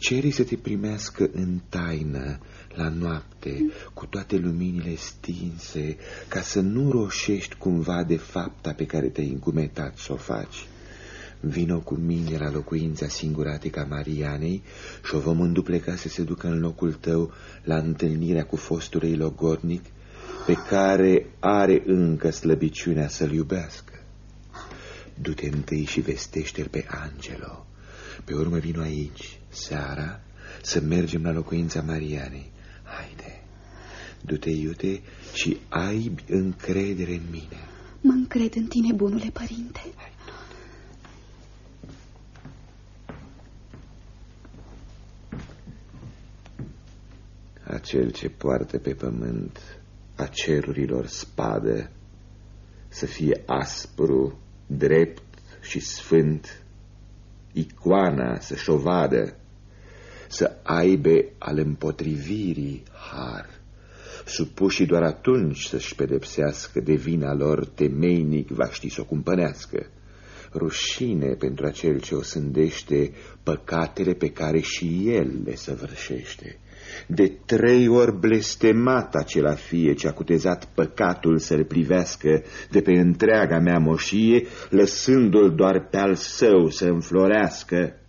Ceri să te primească în taină, la noapte, cu toate luminile stinse, ca să nu roșești cumva de fapta pe care te-ai încumetat să o faci. Vino cu mine la locuința singuratică a Marianei și o vom îndupleca să se ducă în locul tău la întâlnirea cu fostul ei logodnic, pe care are încă slăbiciunea să-l iubească. Du-te întâi și vestește-l pe Angelo. Pe urmă vino aici, seara, să mergem la locuința Marianei. Haide, du-te iute și ai încredere în mine. Mă încred în tine, bunule părinte. Hai. Acel ce poartă pe pământ a cerurilor spadă, să fie aspru, drept și sfânt, icoana să șovadă, să aibă al împotrivirii har, supuși doar atunci să-și pedepsească de vina lor temeinic va ști să o cumpănească. Rușine pentru acel ce o sândește păcatele pe care și el le săvârșește. De trei ori blestemat acela fie ce a cutezat păcatul să-l privească de pe întreaga mea moșie, lăsându-l doar pe al său să înflorească.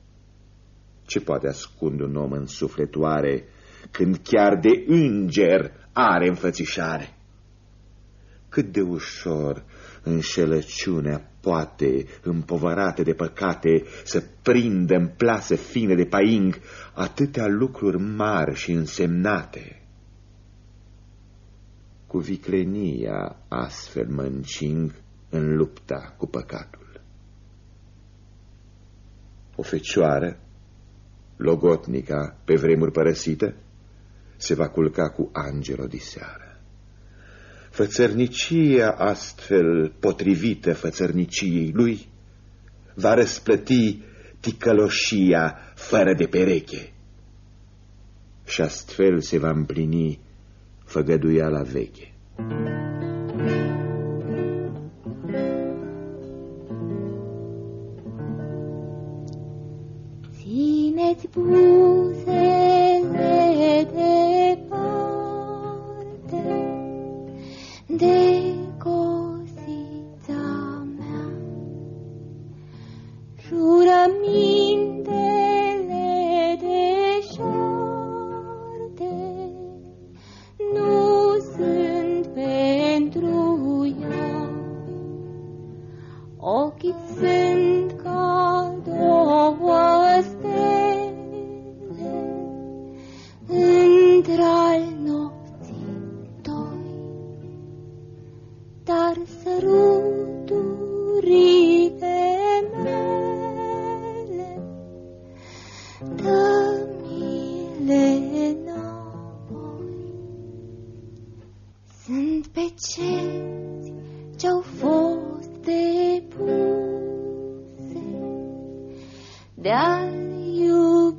Ce poate ascunde un om în sufletoare când chiar de înger are înfățișare? Cât de ușor înșelăciunea poate, împovărate de păcate, să prindă în plasă fine de paing atâtea lucruri mari și însemnate. Cu viclenia astfel mă încing în lupta cu păcatul. O fecioară, logotnica, pe vremuri părăsită, se va culca cu angelo diseară. Fățărnicia astfel potrivită fățărniciei lui va răsplăti ticăloșia fără de pereche și astfel se va împlini făgăduiala veche. Țineți buzele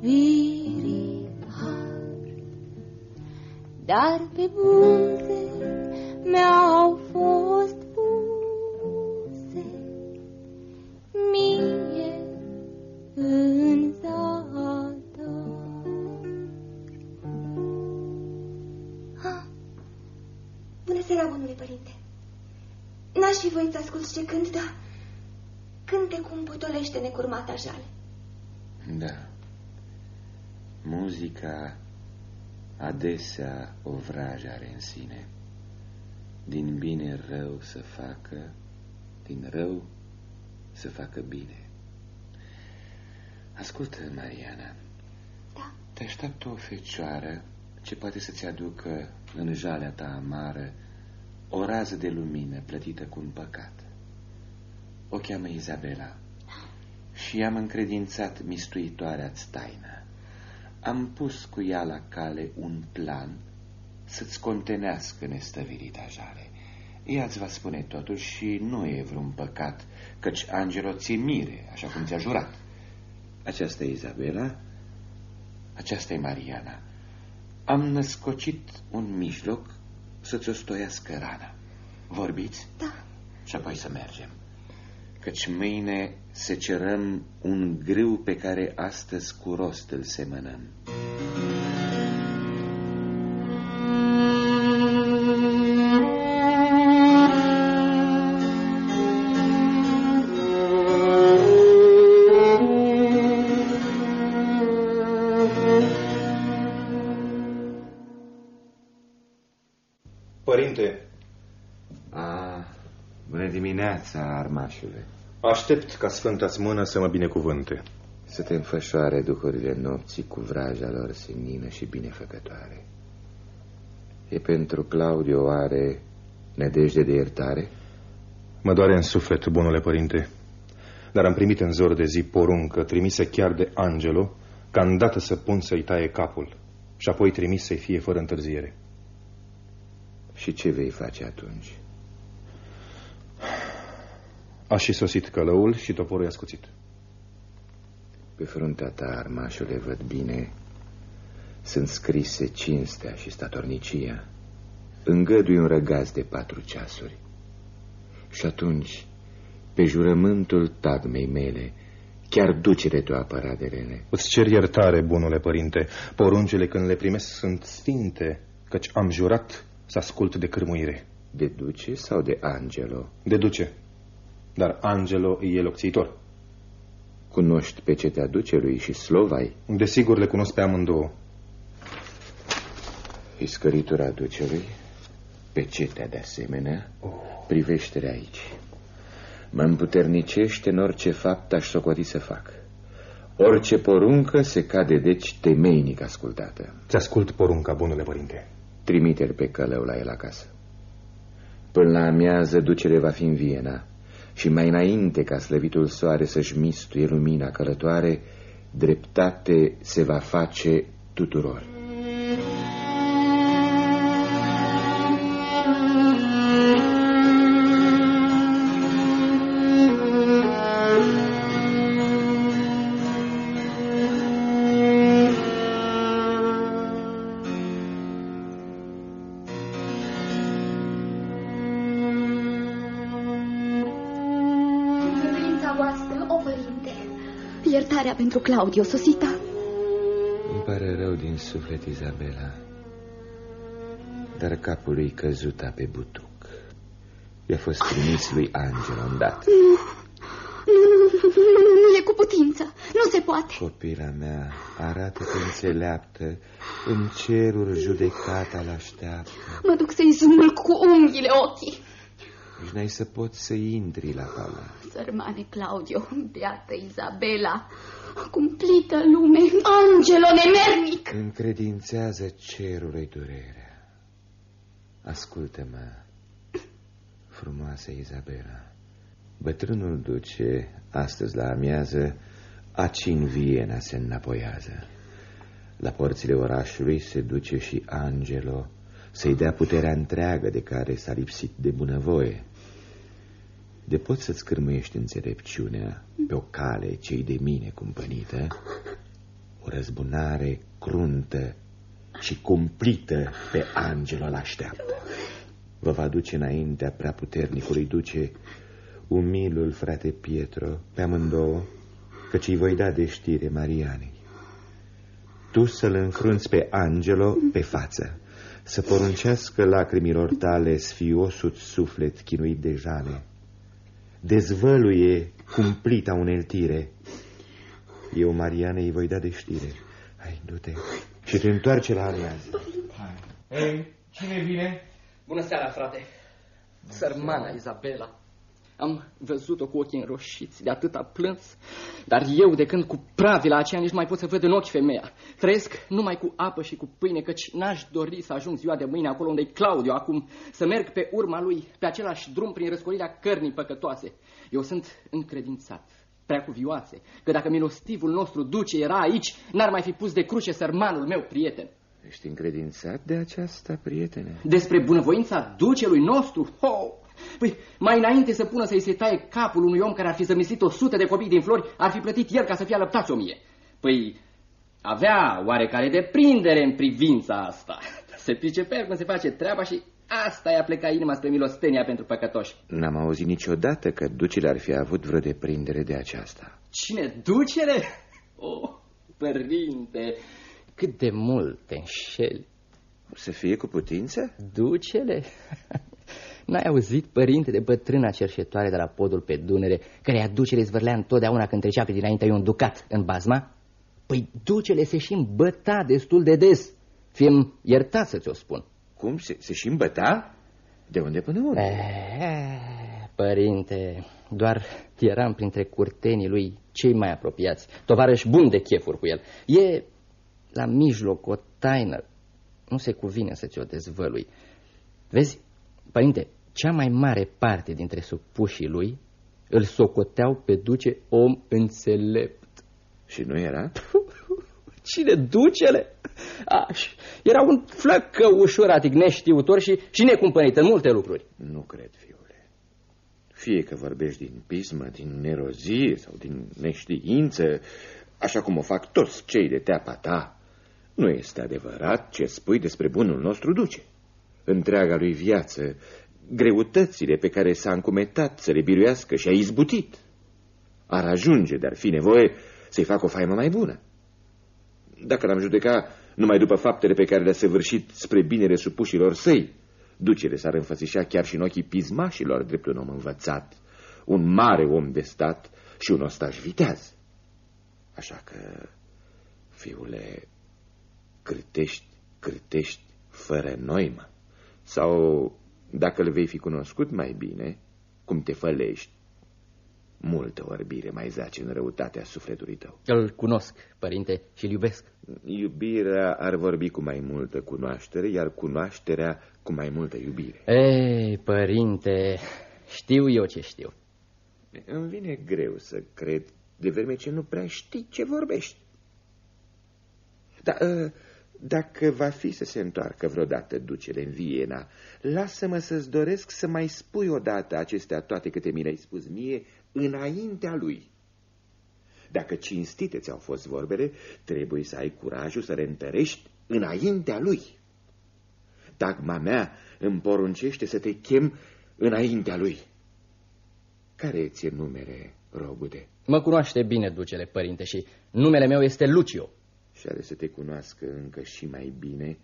iubirii har, dar pe buze mi-au fost puse mie în zadar. Ah, bună seara, bunule părinte. N-aș fi voit să ascult ce cânt, dar cum potolește necurmata jale. Da. Muzica adesea o vrajă are în sine din bine rău să facă, din rău să facă bine. Ascultă, Mariana. Da. Te așteaptă o fecioară ce poate să-ți aducă în jalea ta amară o rază de lumină plătită cu un păcat. O cheamă Izabela și am încredințat mistuitoarea-ți taină. Am pus cu ea la cale un plan să-ți contenească nestăvirita jale. Ea îți va spune totul și nu e vreun păcat, căci Angelo ți mire, așa cum ți-a jurat. Aceasta e Izabela, aceasta e Mariana. Am născocit un mijloc să-ți o stoiască rana. Vorbiți? Da, și apoi să mergem. Căci mâine să cerăm un grâu pe care astăzi cu rost îl semănăm. Aștept ca Sfânta-ți mână să mă binecuvânte. Să te înfășoare duhurile nopții cu vraja lor senină și binefăcătoare. E pentru Claudio oare nădejde de iertare? Mă doare în suflet, bunule părinte, dar am primit în zor de zi poruncă trimisă chiar de Angelo ca îndată să pun să-i taie capul și apoi trimis să-i fie fără întârziere. Și ce vei face atunci? A și sosit călăul și toporul i-a scuțit. Pe fruntea ta, armașule, văd bine, sunt scrise cinstea și statornicia. Îngădui un răgaz de patru ceasuri. Și atunci, pe jurământul tagmei mele, chiar ducere tu apăra de rele. Îți cer iertare, bunule părinte, poruncile când le primesc sunt sfinte, căci am jurat să ascult de cârmuire. De duce sau de Angelo? De duce, dar Angelo e locțitor. Cunoști pe cetea ducelui și Slovai? Desigur le cunosc pe amândouă. Iscăritura ducelui, pe cetea de asemenea, privește aici. Mă împuternicește în orice fapt aș socoti să fac. Orice poruncă se cade deci temeinic ascultată. Ți ascult porunca, bunule părinte. Trimite-l pe călău la el acasă. Până la amiază ducele va fi în Viena și mai înainte ca slăvitul soare să-și mistuie lumina călătoare, dreptate se va face tuturor. Pentru Claudio, sosita. Îmi pare rău din suflet, Izabela, dar capul lui căzuta pe butuc. I-a fost trimis lui Angelo îndată. Nu, nu, nu, nu, nu, nu e cu putință. Nu se poate. Copila mea, arată că înțeleaptă, în ceruri judecata l-așteaptă. Mă duc să-i smulg cu unghiile ochii. Și n-ai să poți să intri la palat. Sărmane Claudio, beată Izabela, cumplită lume, Angelo nemernic. Încredințează cerului durerea. Ascultă-mă, frumoasă Izabela. Bătrânul duce, astăzi la amiază, aci în Viena se înapoiază. La porțile orașului se duce și Angelo să-i dea puterea întreagă de care s-a lipsit de bunăvoie. De poți să-ți cârmuiești înțelepciunea pe o cale cei de mine cumpănită, o răzbunare cruntă și cumplită pe Angelo l-așteaptă. Vă va duce înaintea prea puternicului duce umilul frate Pietro pe amândouă, căci îi voi da de știre Marianei. Tu să-l înfrunți pe Angelo pe față, să poruncească lacrimilor tale sfiosut suflet chinuit de jale. Dezvăluie cumplita uneltire. Eu, Marianei, îi voi da de știre. Hai, du-te și te întoarce la amiază. Ei, cine vine? Bună seara, frate. Sărmana Izabela. Am văzut-o cu ochii înroșiți, de atâta plâns, dar eu, de când cu pravila aceea, nici nu mai pot să văd în ochi femeia. Trăiesc numai cu apă și cu pâine, căci n-aș dori să ajung ziua de mâine acolo unde e Claudio acum, să merg pe urma lui, pe același drum prin răscolirea cărnii păcătoase. Eu sunt încredințat, prea cuvioase, că dacă milostivul nostru duce era aici, n-ar mai fi pus de cruce sărmanul meu prieten. Ești încredințat de aceasta, prietene? Despre bunăvoința ducelui nostru? Ho! Păi, mai înainte să pună să-i se taie capul unui om care ar fi zămislit o sută de copii din flori, ar fi plătit el ca să fie alăptați o mie. Păi, avea oarecare deprindere în privința asta. Se pricepea cum se face treaba și Asta i-a plecat inima spre milostenia pentru păcătoși. N-am auzit niciodată că ducele ar fi avut vreo deprindere de aceasta. Cine? Ducele? Oh, părinte, cât de mult te înșeli. Să fie cu putință? Ducele? N-ai auzit, părinte, de bătrâna cerșetoare de la podul pe Dunăre, care ducele zvârlea întotdeauna când trecea pe dinaintea un ducat în bazma? Păi ducele se și îmbăta destul de des. Fim iertat să ți-o spun. Cum? Se, se și îmbăta? De unde până unde? Eh, părinte, doar eram printre curtenii lui cei mai apropiați, tovarăși bun de chefuri cu el. E la mijloc o taină, nu se cuvine să ți-o dezvălui. Vezi, părinte, cea mai mare parte dintre supușii lui îl socoteau pe duce om înțelept. Și nu era? Cine ducele? Aș, era un flăcă ușuratic, neștiutor și, și necumpănit în multe lucruri. Nu cred, fiule. Fie că vorbești din pismă, din nerozie sau din neștiință, așa cum o fac toți cei de teapa ta, nu este adevărat ce spui despre bunul nostru duce. Întreaga lui viață, greutățile pe care s-a încumetat să le biruiască și a izbutit, ar ajunge, dar fi nevoie, să-i facă o faimă mai bună. Dacă l-am judeca numai după faptele pe care le-a săvârșit spre binele supușilor săi, ducere s-ar înfățișa chiar și în ochii pismașilor drept un om învățat, un mare om de stat și un ostaș viteaz. Așa că, fiule, cârtești, cârtești fără noimă. Sau, dacă îl vei fi cunoscut mai bine, cum te fălești, multă orbire mai zace în răutatea sufletului tău. Îl cunosc, părinte, și îl iubesc. Iubirea ar vorbi cu mai multă cunoaștere, iar cunoașterea cu mai multă iubire. Ei, părinte, știu eu ce știu. Îmi vine greu să cred, de vreme ce nu prea știi ce vorbești. Dar ă, dacă va fi să se întoarcă vreodată ducele în Viena, lasă-mă să-ți doresc să mai spui odată acestea toate câte mi le-ai spus mie înaintea lui. Dacă cinstite ți-au fost vorbele, trebuie să ai curajul să le întărești înaintea lui. Tagma mea îmi poruncește să te chem înaintea lui. Care ți-e numere, Robude? Mă cunoaște bine, ducele, părinte, și numele meu este Lucio. Și are să te cunoască încă și mai bine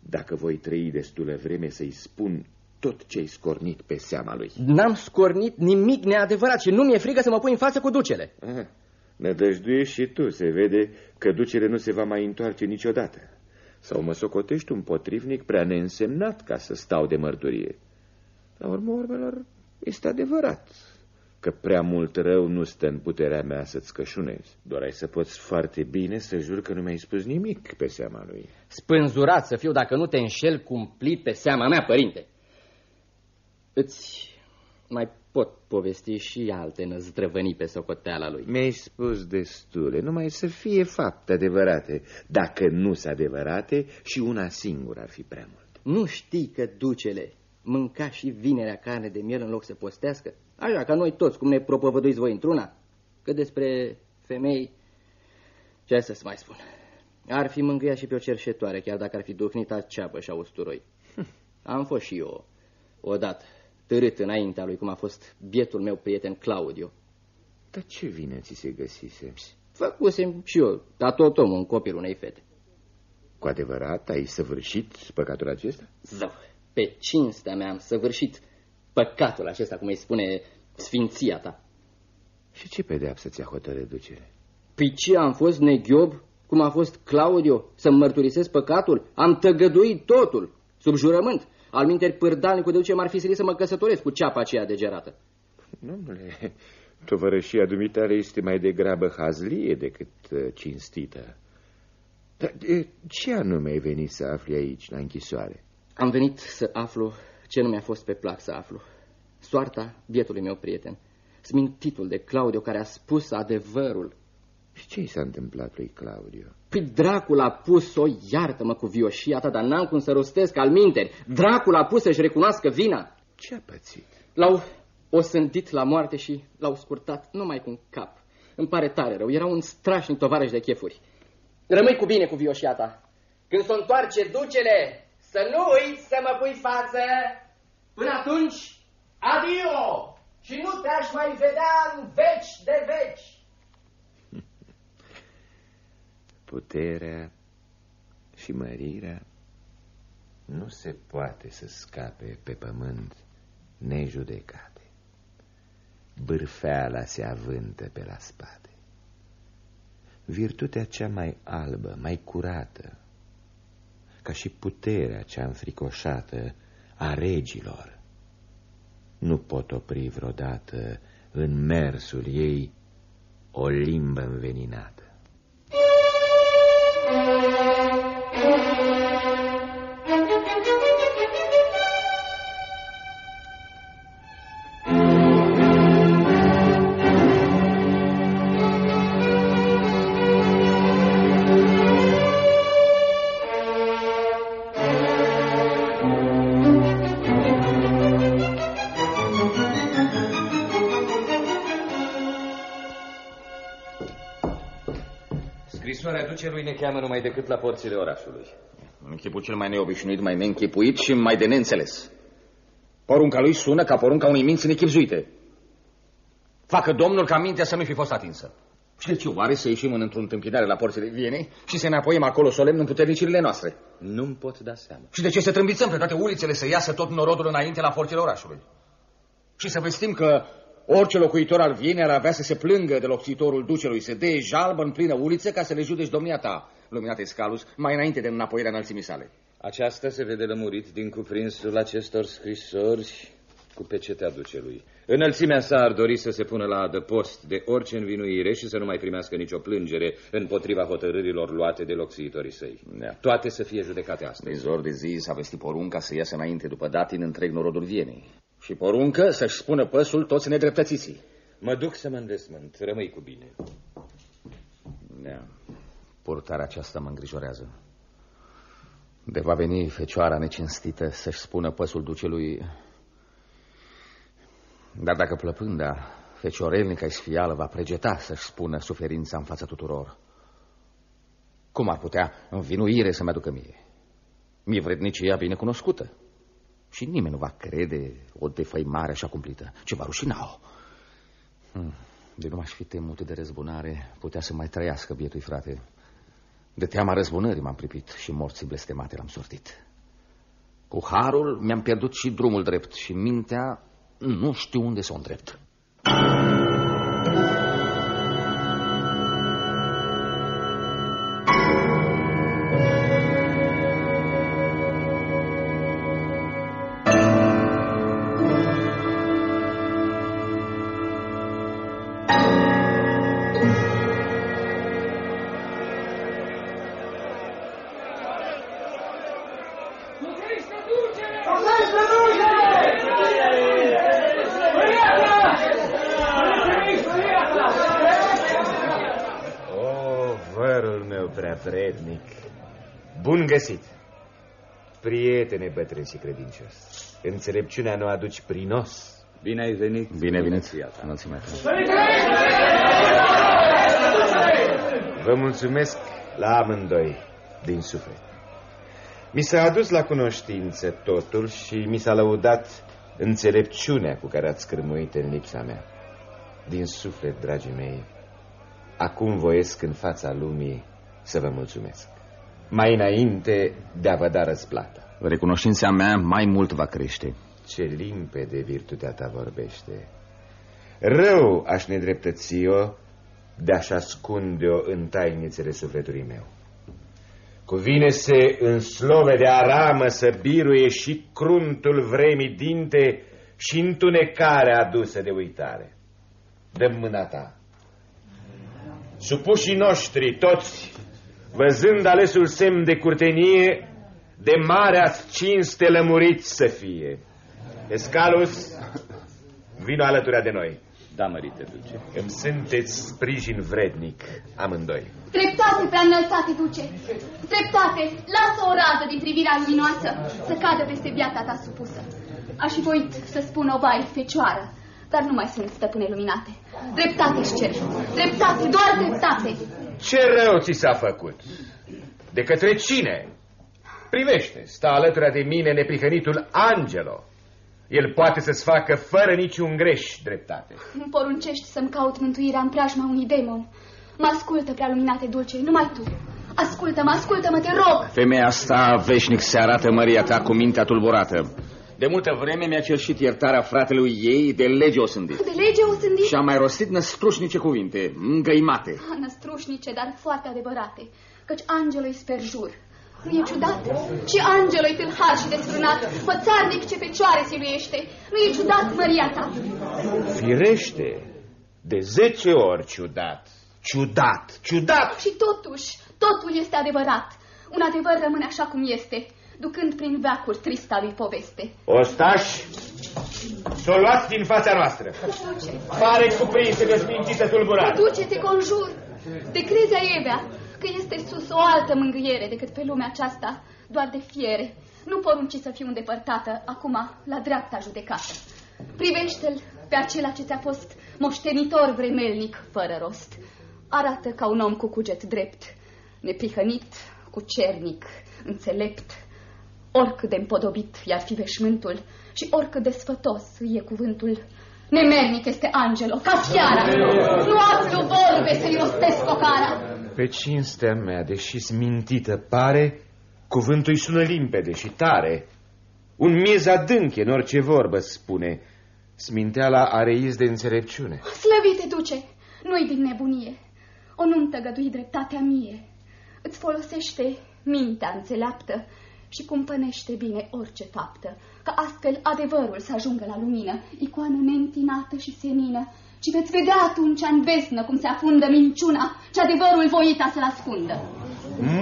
dacă voi trăi destulă vreme să-i spun tot ce-ai scornit pe seama lui. N-am scornit nimic neadevărat și nu mi-e frică să mă pui în față cu ducele. Aha. Nădăjduiești și tu, se vede că ducele nu se va mai întoarce niciodată. Sau mă socotești un potrivnic prea neînsemnat ca să stau de mărturie. La urmă urmelor, este adevărat că prea mult rău nu stă în puterea mea să-ți cășunezi. Doar ai să poți foarte bine să jur că nu mi-ai spus nimic pe seama lui. Spânzurat să fiu dacă nu te înșel cumplit pe seama mea, părinte. Îți mai pot povesti și alte năzdrăvănii pe socoteala lui. Mi-ai spus destule, numai să fie fapte adevărate. Dacă nu sunt adevărate, și una singură ar fi prea mult. Nu știi că ducele mânca și vinerea carne de miel în loc să postească? Așa ca noi toți, cum ne propovăduiți voi într-una. Că despre femei, ce să-ți mai spun? Ar fi mângâia și pe o cerșetoare, chiar dacă ar fi duhnit ceapă și a usturoi. Am fost și eu odată târât înaintea lui, cum a fost bietul meu prieten Claudio. Dar ce vine ți se găsise? Făcusem și eu, dar tot omul, un copil unei fete. Cu adevărat ai săvârșit păcatul acesta? Zău, pe cinstea mea am săvârșit păcatul acesta, cum îi spune sfinția ta. Și ce pedeapsă ți-a hotărât ducere? Păi ce, am fost neghiob, cum a fost Claudio, să-mi mărturisesc păcatul? Am tăgăduit totul, sub jurământ. Al minteri pârdalnicul de duce m-ar fi silit să mă căsătoresc cu ceapa aceea degerată. Domnule, tovărășia dumitare este mai degrabă hazlie decât uh, cinstită. Dar de ce anume ai venit să afli aici, la închisoare? Am venit să aflu ce nu mi-a fost pe plac să aflu. Soarta bietului meu prieten. Smintitul de Claudio care a spus adevărul. Și ce i s-a întâmplat lui Claudio? Păi dracul a pus-o, iartă-mă cu vioșia ta, dar n-am cum să rostesc al minteri. Dracul a pus să-și recunoască vina. Ce a pățit? L-au osândit la moarte și l-au scurtat numai cu un cap. Îmi pare tare rău, era un strașnic tovarăș de chefuri. Rămâi cu bine cu vioșia ta. Când s-o întoarce ducele, Să nu uiți să mă pui față. Până atunci, adio! Și nu te-aș mai vedea în veci de veci. Puterea și mărirea nu se poate să scape pe pământ nejudecate. Bârfeala se avântă pe la spate. Virtutea cea mai albă, mai curată, ca și puterea cea înfricoșată a regilor, nu pot opri vreodată în mersul ei o limbă înveninată. Decât la porțile orașului. În chipul cel mai neobișnuit, mai neînchipuit și mai de neînțeles. Porunca lui sună ca porunca unei minți nechipzuite. Facă domnul ca mintea să nu fi fost atinsă. Și de ce oare să ieșim în într-o întâmpinare la porțile Vienei și să ne apoiem acolo solemn în puternicirile noastre? Nu-mi pot da seama. Și de ce să trâmbițăm pe toate ulițele să iasă tot norodul înainte la porțile orașului? Și să vestim că orice locuitor al Vienei ar avea să se plângă de locțitorul ducelui, să dea jalbă în plină uliță ca să le judeci domnia ta, luminate Scalus, mai înainte de înapoierea înălțimii sale. Aceasta se vede lămurit din cuprinsul acestor scrisori cu pecetea ducelui. Înălțimea sa ar dori să se pună la adăpost de orice învinuire și să nu mai primească nicio plângere împotriva hotărârilor luate de loxiitorii săi. Da. Toate să fie judecate astăzi. De zor de zi s-a vestit porunca să iasă înainte după datin întreg norodul Vienei. Și poruncă să-și spună păsul toți nedreptățiții. Mă duc să mă îndesmânt. Rămâi cu bine. Da. Purtarea aceasta mă îngrijorează. De va veni fecioara necinstită să-și spună păsul ducelui... Dar dacă plăpânda, feciorelnica sfială va pregeta să-și spună suferința în fața tuturor, cum ar putea învinuire să-mi aducă mie? Mie vrednicia bine cunoscută. Și nimeni nu va crede o defăimare așa cumplită. Ceva rușinau. Hmm. De nu m-aș fi temut de răzbunare, putea să mai trăiască bietui frate. De teama răzbunării m-am pripit și morții blestemate l-am sortit. Cu harul mi-am pierdut și drumul drept și mintea nu știu unde să o îndrept. Prietene bătrân și credincios, înțelepciunea nu aduci prinos. Bine ai venit. Bine venit. Înălțimea ta. Vă mulțumesc la amândoi din suflet. Mi s-a adus la cunoștință totul și mi s-a lăudat înțelepciunea cu care ați scârmuit în lipsa mea. Din suflet, dragii mei, acum voiesc în fața lumii să vă mulțumesc. Mai înainte de a vă da răsplata. Recunoștința mea mai mult va crește. Ce limpede virtutea ta vorbește. Rău aș nedreptăți-o de aș ascunde-o în tainițele sufletului meu. Cuvine-se în slove de aramă să biruie și cruntul vremii dinte și întunecarea adusă de uitare. dă mâna ta. Supușii noștri, toți, văzând alesul semn de curtenie, de marea cinste lămuriți să fie. Escalus, vino alături de noi. Da, mărite duce. Îmi sunteți sprijin vrednic, amândoi. Dreptate, prea înălțate, duce. Dreptate, lasă o rază din privirea luminoasă să cadă peste viața ta supusă. Aș fi voit să spun o vai fecioară, dar nu mai sunt stăpâne luminate. Dreptate-și cer. Dreptate, doar dreptate. Ce rău ți s-a făcut? De către cine? Privește, stă alături de mine neprihănitul Angelo. El poate să-ți facă fără niciun greș dreptate. Îmi poruncești să-mi caut mântuirea în preajma unui demon. Mă ascultă, prea luminate dulce, numai tu. Ascultă-mă, ascultă-mă, te rog! Femeia asta veșnic se arată Maria ta cu mintea tulburată. De multă vreme mi-a cerșit iertarea fratelui ei de lege osândit. De lege o sândit? Și a mai rostit năstrușnice cuvinte, îngăimate. Ah, Năstrușnice, dar foarte adevărate, căci angelul sper jur. Nu e ciudat? Și angelul tâlhar și desfrânat, fățarnic ce fecioare siluiește. Nu e ciudat, Maria ta? Firește, de zece ori ciudat. Ciudat, ciudat! Și totuși, totul este adevărat. Un adevăr rămâne așa cum este, ducând prin veacuri trista lui poveste. Ostași, să o luați din fața noastră. Duce, Pare cuprinsă de smințită tulburată. duce, te conjur. Te crezi, Evea, că este sus o altă mângâiere decât pe lumea aceasta, doar de fiere. Nu porunci să fiu îndepărtată, acum, la dreapta judecată. Privește-l pe acela ce ți-a fost moștenitor vremelnic, fără rost. Arată ca un om cu cuget drept, neprihănit, cu cernic, înțelept. Oricât de împodobit i-ar fi veșmântul și oricât de sfătos îi e cuvântul, nemernic este Angelo, ca fiara. Nu aflu vorbe să-i rostesc o cara. Pe cinstea mea, deși smintită pare, cuvântul-i sună limpede și tare. Un miez adânc e în orice vorbă spune. Sminteala are iz de înțelepciune. Slăvite, duce, nu-i din nebunie. O nu-mi tăgădui dreptatea mie. Îți folosește mintea înțeleaptă și cumpănește bine orice faptă, ca astfel adevărul să ajungă la lumină, icoană neîntinată și senină, și veți vedea atunci în vesnă cum se afundă minciuna și adevărul voita să-l ascundă.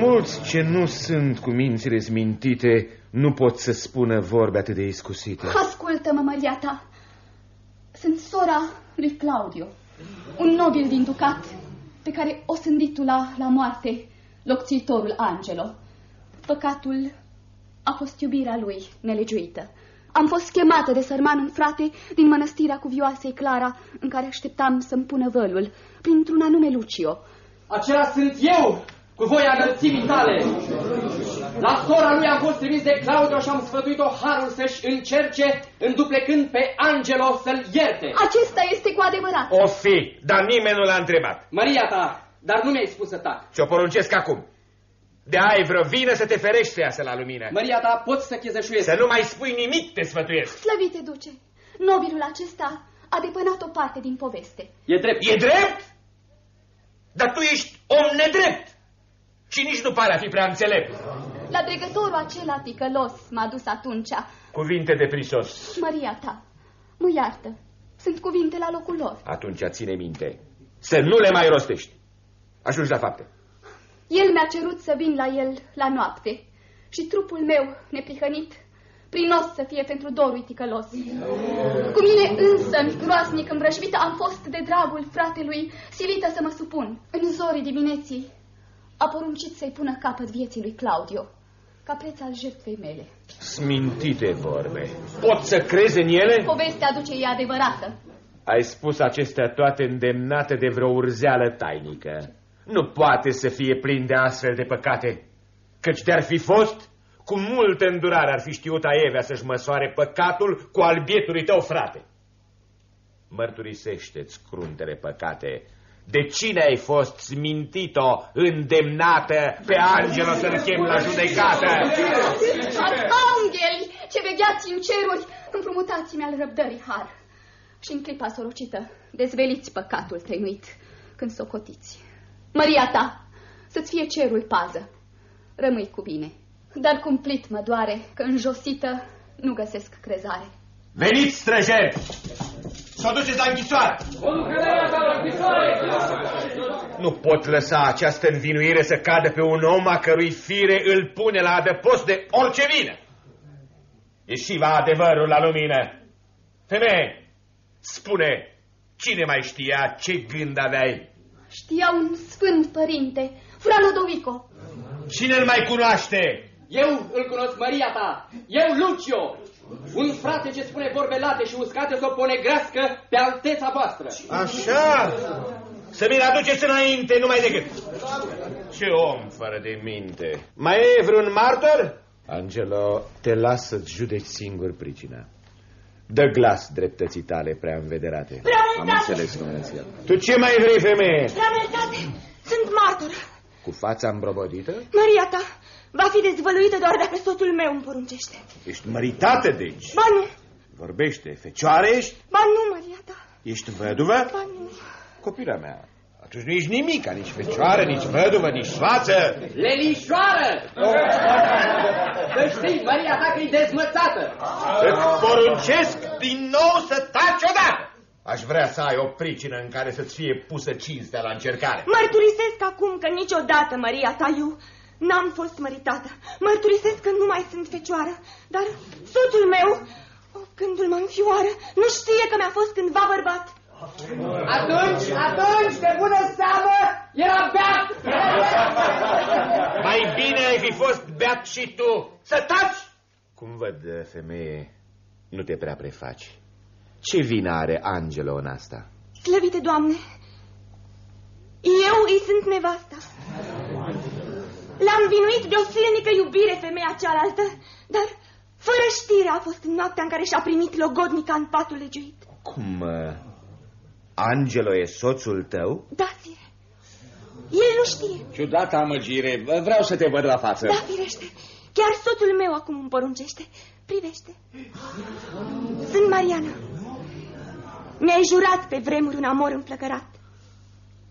Mulți ce nu sunt cu mințile smintite nu pot să spună vorbe atât de iscusite. Ascultă-mă, Maria ta. Sunt sora lui Claudio, un nobil din Ducat, pe care o sânditul la, la moarte, locțitorul Angelo. Păcatul a fost iubirea lui nelegiuită. Am fost chemată de sărman în frate din mănăstirea cuvioasei Clara, în care așteptam să-mi pună vălul, printr-un anume Lucio. Acela sunt eu, cu voia înălțimii tale. La sora lui am fost trimis de Claudio și am sfătuit-o harul să-și încerce, înduplecând pe Angelo să-l ierte. Acesta este cu adevărat. O fi, dar nimeni nu l-a întrebat. Maria ta, dar nu mi-ai spus să tac. Ți-o poruncesc acum. De ai vreo vină să te ferești să iasă la lumină. Maria ta, poți să chezășuiesc. Să nu mai spui nimic, te sfătuiesc. Slăvite, duce, nobilul acesta a depănat o parte din poveste. E drept. E drept? Dar tu ești om nedrept. Și nici nu pare a fi prea înțelept. La dregătorul acela ticălos m-a dus atunci. Cuvinte de prisos. Maria ta, mă iartă. Sunt cuvinte la locul lor. Atunci ține minte. Să nu le mai rostești. Ajungi la fapte. El mi-a cerut să vin la el la noapte și trupul meu, neprihănit, prinos să fie pentru dorul ticălos. Cu mine însă, groasnic îmbrășvită, am fost de dragul fratelui, silită să mă supun. În zorii dimineții a poruncit să-i pună capăt vieții lui Claudio, ca preț al jertfei mele. Smintite vorbe. Pot să crezi în ele? Povestea aduce e adevărată. Ai spus acestea toate îndemnate de vreo urzeală tainică. Nu poate să fie plin de astfel de păcate. Căci te-ar fi fost, cu multă îndurare ar fi știut Aevea să-și măsoare păcatul cu al bietului tău frate. Mărturisește-ți cruntele păcate. De cine ai fost smintit-o, îndemnată pe Angelo să-l chem la judecată? Arhangeli, ce vegheați în ceruri, împrumutați-mi al răbdării har. Și în clipa sorocită, dezveliți păcatul tăinuit când socotiți. Maria ta, să-ți fie cerul pază. Rămâi cu bine. Dar cumplit mă doare că înjosită nu găsesc crezare. Veniți, străjeri! Să o duceți la închisoare! Nu pot lăsa această învinuire să cadă pe un om a cărui fire îl pune la adăpost de orice vină. Ieși-va adevărul la lumină. Femeie, spune, cine mai știa ce gând aveai? Știa un sfânt părinte, fra Lodovico. Cine îl mai cunoaște? Eu îl cunosc, Maria ta. Eu, Lucio. Un frate ce spune vorbe late și uscate să o ponegrească pe alteța voastră. Așa? Să mi-l aduceți înainte, numai decât. Ce om fără de minte. Mai e vreun martor? Angelo, te las să-ți judeci singur pricina. Dă glas dreptății tale prea învederate. Am înțeles, Dumnezeu. Tu ce mai vrei, femeie? Preamertate, sunt martor. Cu fața îmbrobodită? Maria ta va fi dezvăluită doar dacă soțul meu îmi poruncește. Ești măritată, deci. Ba nu, Vorbește, fecioară ești? ba nu, Maria ta, Ești văduvă? ba nu. Copila mea, atunci nu ești nimic, nici fecioară, nici văduvă, nici soață. Lelișoară! Să știi, Maria ta că e dezmățată. Îți poruncesc din nou să taci odată. Aș vrea să ai o pricină în care să-ți fie pusă cinstea la încercare. Mărturisesc acum că niciodată, Maria ta, eu n-am fost măritată. Mărturisesc că nu mai sunt fecioară, dar soțul meu, oh, gândul mă înfioară, nu știe că mi-a fost cândva bărbat. Atunci, atunci, de bună seamă, era beat! Mai bine ai fi fost beat și tu. Să taci! Cum văd, femeie, nu te prea prefaci. Ce vină are Angelo în asta? Slăvite, Doamne, eu îi sunt nevasta. L-am vinuit de o silnică iubire femeia cealaltă, dar fără știre a fost în noaptea în care și-a primit logodnica în patul legiuit. Cum, uh, Angelo e soțul tău? Da, sire. El nu știe. Ciudată amăgire. Vreau să te văd la față. Da, firește. Chiar soțul meu acum îmi poruncește. Privește. Sunt Mariana. Mi-ai jurat pe vremuri un amor înflăcărat.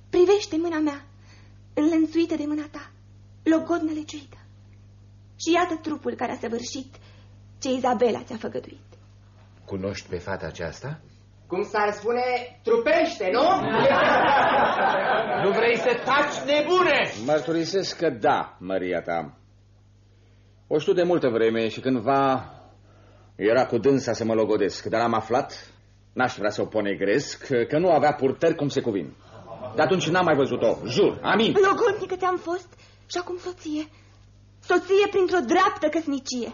Privește mâna mea, înlănțuită de mâna ta, logodnă legiuită. Și iată trupul care a săvârșit ce Izabela ți-a făgăduit. Cunoști pe fata aceasta? Cum s-ar spune, trupește, nu? Nu vrei să taci, nebune? Mărturisesc că da, Maria ta. O știu de multă vreme și cândva era cu dânsa să mă logodesc, dar am aflat, n-aș vrea să o ponegresc, că nu avea purtări cum se cuvin. De atunci n-am mai văzut-o, jur, amin. Logodnică ți-am fost și acum soție. Soție printr-o dreaptă căsnicie.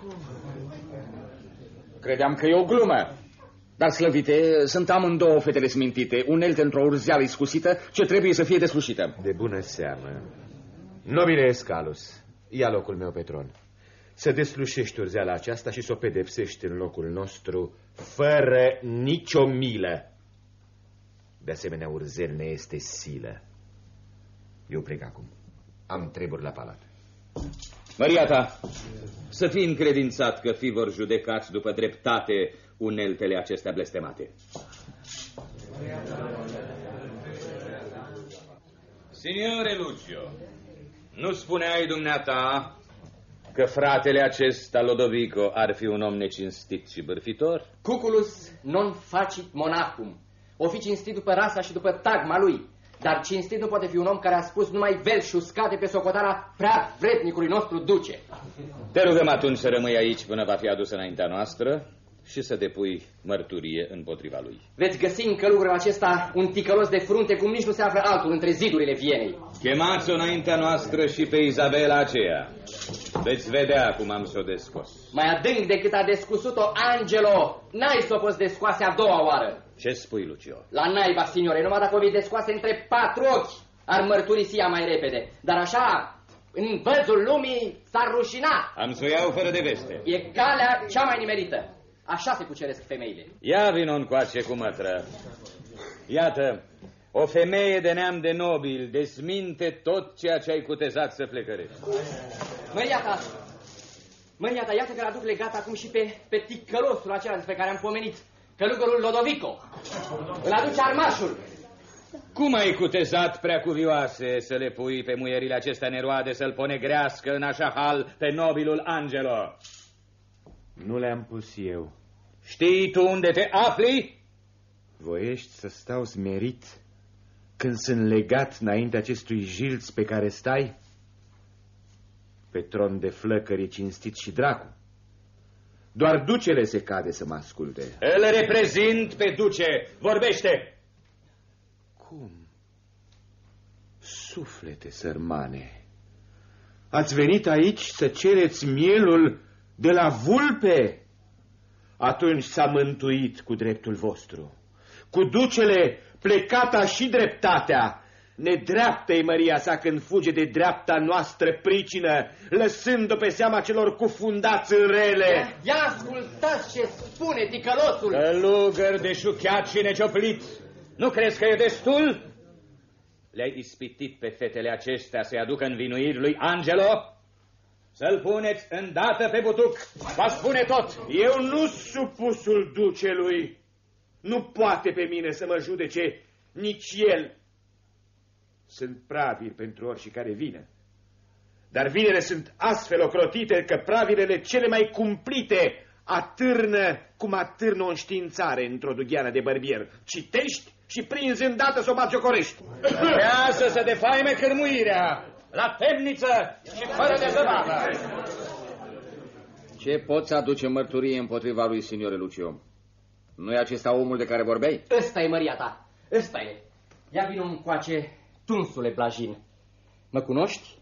Credeam că e o glumă. Dar, slăvite, sunt amândouă fetele smintite, unelte într-o urzeală iscusită ce trebuie să fie deslușită. De bună seamă. Nobile Escalus, ia locul meu pe tron. Să deslușești urzeala aceasta și să o pedepsești în locul nostru fără nicio milă. De asemenea, urzel ne este silă. Eu plec acum. Am treburi la palat. Maria ta, să fii încredințat că fi vor judecați după dreptate uneltele acestea blestemate. Signore Lucio, nu spuneai dumneata că fratele acesta, Lodovico, ar fi un om necinstit și bârfitor? Cuculus non facit monacum. O fi cinstit după rasa și după tagma lui. Dar cinstit nu poate fi un om care a spus numai vel și uscate pe socotala prea vrednicului nostru duce. Te rugăm atunci să rămâi aici până va fi adus înaintea noastră și să depui mărturie împotriva lui. Veți găsi în călugărul acesta un ticălos de frunte cum nici nu se află altul între zidurile Vienei. Chemați-o înaintea noastră și pe Izabela aceea. Veți vedea cum am să o descos. Mai adânc decât a descusut-o Angelo, n-ai să o poți descoase a doua oară. Ce spui, Lucio? La naiba, signore, numai dacă o vei descoase între patru ochi, ar mărturisi ea mai repede. Dar așa, în văzul lumii, s-ar rușina. Am să o iau fără de veste. E calea cea mai nimerită. Așa se cuceresc femeile. Ia vino încoace cu mătră. Iată, o femeie de neam de nobil desminte tot ceea ce ai cutezat să flecărești. Măria ta, Măria ta, iată că l-aduc legat acum și pe, pe ticălosul acela despre care am pomenit, călugărul Lodovico. Îl aduce armașul. Cum ai cutezat, prea cuvioase, să le pui pe muierile acestea neroade să-l ponegrească în așa hal pe nobilul Angelo? Nu le-am pus eu. Știi tu unde te afli? Voiești să stau smerit când sunt legat înainte acestui jilț pe care stai? Pe tron de flăcări cinstit și dracu. Doar ducele se cade să mă asculte. Îl reprezint pe duce. Vorbește! Cum? Suflete sărmane, ați venit aici să cereți mielul de la vulpe? Atunci s-a mântuit cu dreptul vostru. Cu ducele plecata și dreptatea, Nedreaptă-i măria sa când fuge de dreapta noastră pricină, lăsându pe seama celor cufundați în rele. Ia ascultați ce spune ticălosul! Călugăr de șuchiat și necioplit, nu crezi că e destul? Le-ai ispitit pe fetele acestea să-i aducă învinuiri lui Angelo? Să-l puneți îndată pe butuc, va spune tot. Eu nu supusul ducelui. Nu poate pe mine să mă judece nici el. Sunt praviri pentru oricare vină. Dar vinele sunt astfel ocrotite că pravirele cele mai cumplite atârnă cum atârnă o înștiințare într-o dugheană de bărbier. Citești și prinzi îndată să o bagiocorești. Vrează să defaime cârmuirea la temniță și fără de zăbavă. Ce poți aduce mărturie împotriva lui, signore Lucio? nu e acesta omul de care vorbeai? Ăsta e măria ta, ăsta e. Ia vină încoace, tunsule Blajin. Mă cunoști?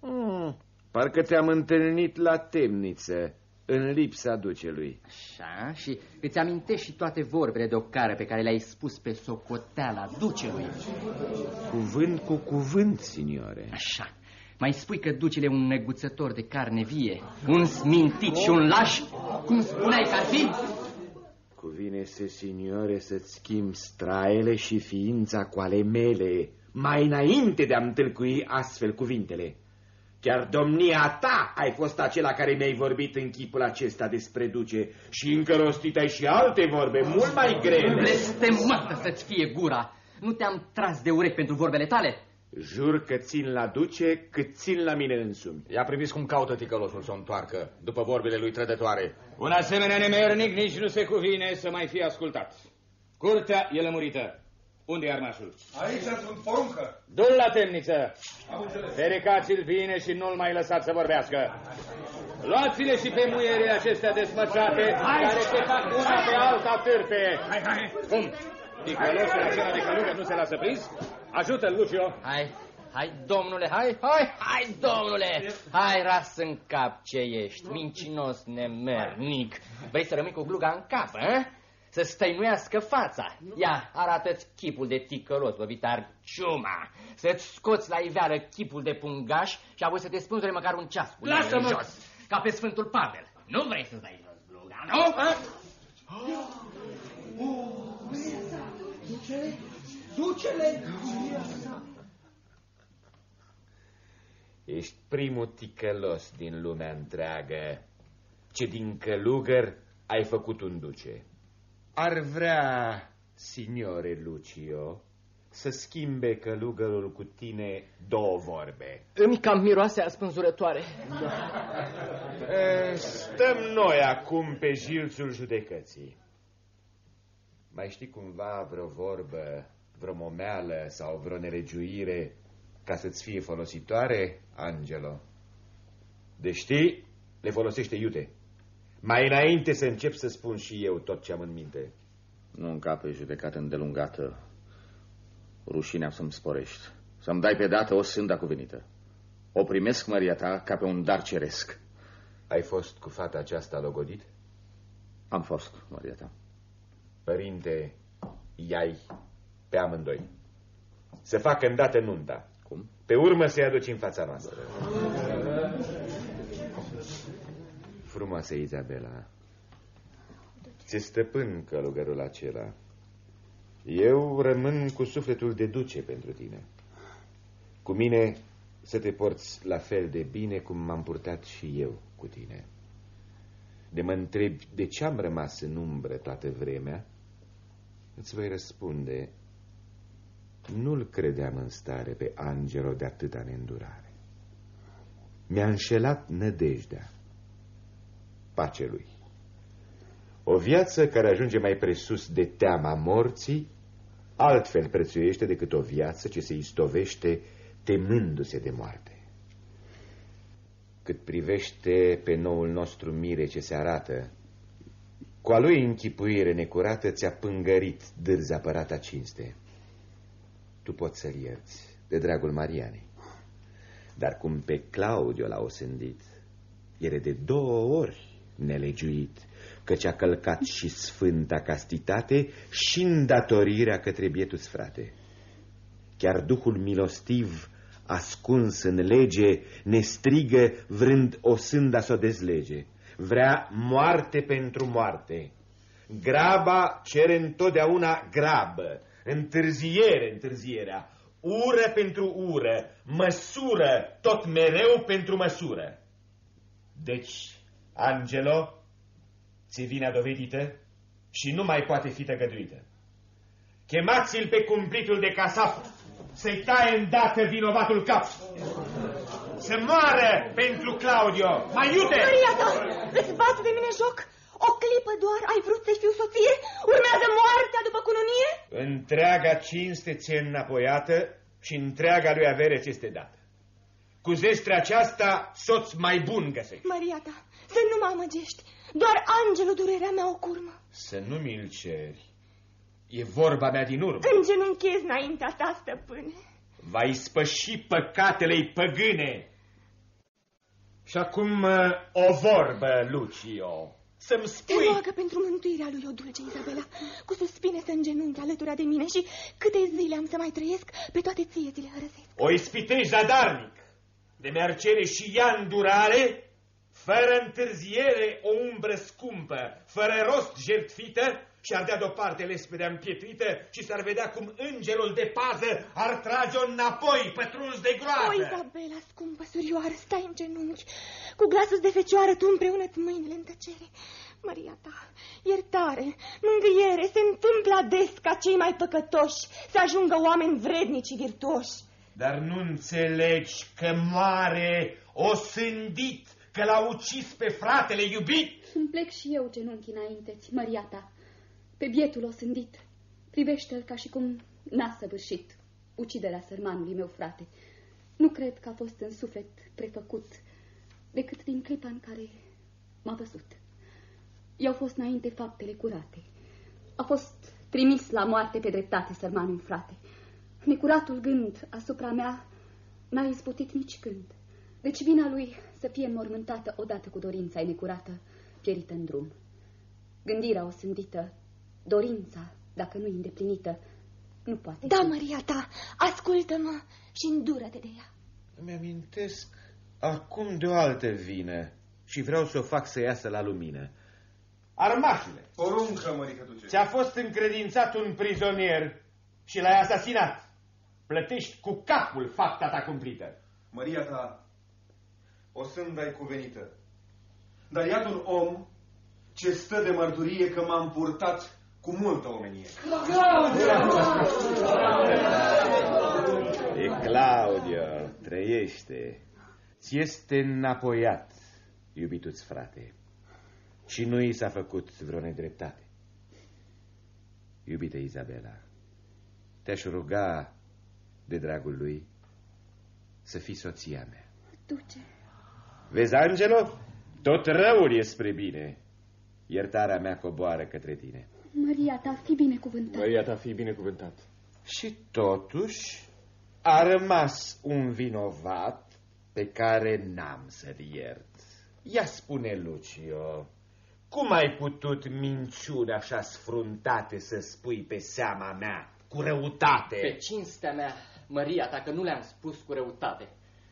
Hmm, parcă te-am întâlnit la temniță, în lipsa ducelui. Așa, și îți amintești și toate vorbele de ocară pe care le-ai spus pe socoteala ducelui. Cuvânt cu cuvânt, signore. Așa. Mai spui că ducele un neguțător de carne vie, un smintit și un laș, cum spuneai că ar fi? Cuvine să, signore, să-ți schimbi straele și ființa cu ale mele, mai înainte de a-mi tâlcui astfel cuvintele. Chiar domnia ta ai fost acela care mi-ai vorbit în chipul acesta despre duce și încă rostit ai și alte vorbe mult mai grele. Blestemată să-ți fie gura! Nu te-am tras de urechi pentru vorbele tale? Jur că țin la duce cât țin la mine însumi. Ia priviți cum caută ticălosul să o întoarcă, după vorbele lui trădătoare. Un asemenea nemernic nici nu se cuvine să mai fie ascultat. Curtea e lămurită. Unde e armașul? Aici sunt poruncă. Du-l la temniță. Ferecați-l bine și nu-l mai lăsați să vorbească. Luați-le și pe muierile acestea desmățate, care se fac una pe alta târpe. Hai, hai. Cum? Ticălosul acela de călugă nu se lasă prins? Ajută-l, Lucio. Hai, hai, domnule, hai, hai, hai, domnule. Hai, ras în cap ce ești, mincinos nemernic. Vrei să rămâi cu gluga în cap, eh? Să stăinuiască fața. Ia, arată-ți chipul de ticălos, băvitar ciuma. Să-ți scoți la iveală chipul de pungaș și apoi să te spânzure măcar un ceas cu Lasă-mă! jos, ca pe Sfântul Pavel. Nu vrei să-ți dai jos gluga, nu? Ha? Ducele? Ducele? Ești primul ticălos din lumea întreagă, ce din călugăr ai făcut un duce. Ar vrea, signore Lucio, să schimbe călugărul cu tine două vorbe. Îmi cam miroase a spânzurătoare. E, Stăm noi acum pe jilțul judecății. Mai știi cumva vreo vorbă, vreo momeală sau vreo nelegiuire ca să-ți fie folositoare, Angelo? De știi, le folosește iute. Mai înainte să încep să spun și eu tot ce am în minte. Nu încape judecată îndelungată. Rușinea să-mi sporești. Să-mi dai pe dată o sânda cuvenită. O primesc, măria ta, ca pe un dar ceresc. Ai fost cu fata aceasta logodit? Am fost, măria ta. Părinte, iai pe amândoi. Să facă îndată nunta. Cum? Pe urmă să-i aduci în fața noastră. Frumoasă Izabela. Ți stăpân călugărul acela. Eu rămân cu sufletul de duce pentru tine. Cu mine să te porți la fel de bine cum m-am purtat și eu cu tine. De mă întrebi de ce am rămas în umbră toată vremea, îți voi răspunde, nu-l credeam în stare pe Angelo de atâta neîndurare. Mi-a înșelat nădejdea. Pace lui. O viață care ajunge mai presus de teama morții, altfel prețuiește decât o viață ce se istovește temându-se de moarte. Cât privește pe noul nostru mire ce se arată, cu a lui închipuire necurată ți-a pângărit dârza apărata cinste. Tu poți să-l ierți, de dragul Marianei. Dar cum pe Claudio l-a osândit, ele de două ori nelegiuit, căci a călcat și sfânta castitate și îndatorirea către bietul frate. Chiar Duhul milostiv, ascuns în lege, ne strigă vrând o sânda să o dezlege. Vrea moarte pentru moarte. Graba cere întotdeauna grabă, întârziere întârzierea, ură pentru ură, măsură tot mereu pentru măsură. Deci, Angelo, ți vine dovedită și nu mai poate fi tăgăduită. Chemați-l pe cumplitul de casap să-i taie îndată vinovatul cap. Să moară pentru Claudio. Mai iute! Maria ta, îți bați de mine joc? O clipă doar ai vrut să-i fiu soție? Urmează moartea după cununie? Întreaga cinste ți înapoiată și întreaga lui avere ți este dată. Cu zestrea aceasta, soț mai bun găsești. Maria ta, să nu mă amăgești. Doar angelul durerea mea o curmă. Să nu mi-l ceri. E vorba mea din urmă. Îngenunchez înaintea ta, stăpâne. Va ispăși păcatele-i păgâne. Și acum uh, o vorbă, Lucio. Să-mi Te spui... roagă pentru mântuirea lui o dulce Isabela. Cu suspine să îngenunchi alătura de mine și câte zile am să mai trăiesc, pe toate ție ți le hărăsesc. O ispitești zadarnic. De mi-ar cere și ea îndurare, fără întârziere o umbră scumpă, fără rost jertfită, și ar dea deoparte lespedea împietrită și s-ar vedea cum îngerul de pază ar trage-o înapoi, pătruns de groază. O, Isabela, scumpă surioară, stai în genunchi. Cu glasul de fecioară tu împreună-ți mâinile în tăcere. Maria ta, iertare, mângâiere, se întâmplă ades ca cei mai păcătoși să ajungă oameni vrednici și virtuoși. Dar nu înțelegi că moare o sândit, că l-a ucis pe fratele iubit? Îmi plec și eu genunchi înainte-ți, Maria ta. Pe bietul osândit. Privește-l ca și cum n-a săvârșit uciderea sărmanului meu frate. Nu cred că a fost în suflet prefăcut decât din clipa în care m-a văzut. I-au fost înainte faptele curate. A fost trimis la moarte pe dreptate sărmanul frate. Necuratul gând asupra mea n-a izbutit nici când. Deci vina lui să fie mormântată odată cu dorința ei necurată, pierită în drum. Gândirea osândită dorința, dacă nu îndeplinită, nu poate Da, fi. Maria ta, ascultă-mă și îndură-te de ea. Îmi amintesc acum de o altă vină și vreau să o fac să iasă la lumină. Armașule, Poruncă, mărică duce. ți-a fost încredințat un prizonier și l-ai asasinat. Plătești cu capul fapta ta cumplită. Maria ta, o sânda cuvenită. Dar iată un om ce stă de mărturie că m-am purtat cu multă omenie. E Claudio, trăiește. Ți este înapoiat, iubituți frate, și nu i s-a făcut vreo nedreptate. Iubite Izabela, te-aș ruga de dragul lui să fii soția mea. Duce, Vezi, Angelo? Tot răul e spre bine. Iertarea mea coboară către tine. Maria ta, fi binecuvântat. Maria ta, fii binecuvântat. Și totuși a rămas un vinovat pe care n-am să-l iert. Ia spune, Lucio, cum ai putut minciuni așa sfruntate să spui pe seama mea, cu răutate? Pe cinstea mea, Maria ta, că nu le-am spus cu răutate.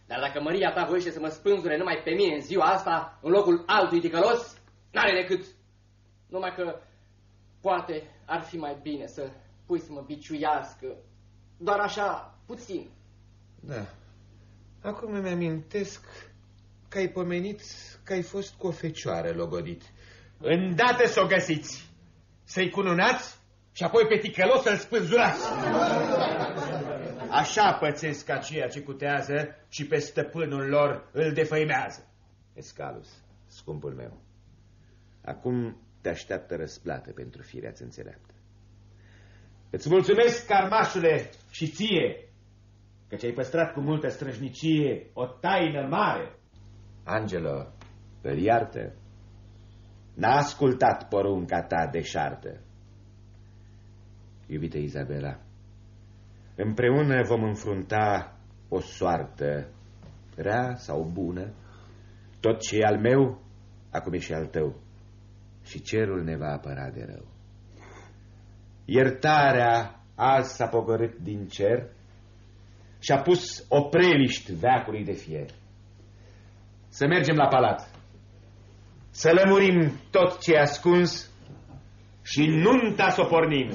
Dar dacă Maria ta voiește să mă spânzure numai pe mine în ziua asta, în locul altui ticălos, n-are decât. Numai că poate ar fi mai bine să pui să mă biciuiască, doar așa, puțin. Da. Acum îmi amintesc că ai pomenit că ai fost cu o fecioară logodit. Îndată să o găsiți, să-i cununați și apoi pe ticălos să-l spânzurați. Așa pățesc aceia ce cutează și pe stăpânul lor îl defăimează. Escalus, scumpul meu, acum te așteaptă răsplată pentru firea ți înțeleaptă. Îți mulțumesc, carmașule, și ție, că ți-ai păstrat cu multă străjnicie o taină mare. Angelo, îl iartă. N-a ascultat porunca ta deșartă. Iubite Izabela, împreună vom înfrunta o soartă, rea sau bună. Tot ce e al meu, acum e și al tău. Și cerul ne va apăra de rău. Iertarea azi s-a pogorât din cer și-a pus opreliști veacului de fier. Să mergem la palat. Să lămurim tot ce e ascuns și nunta să o pornim.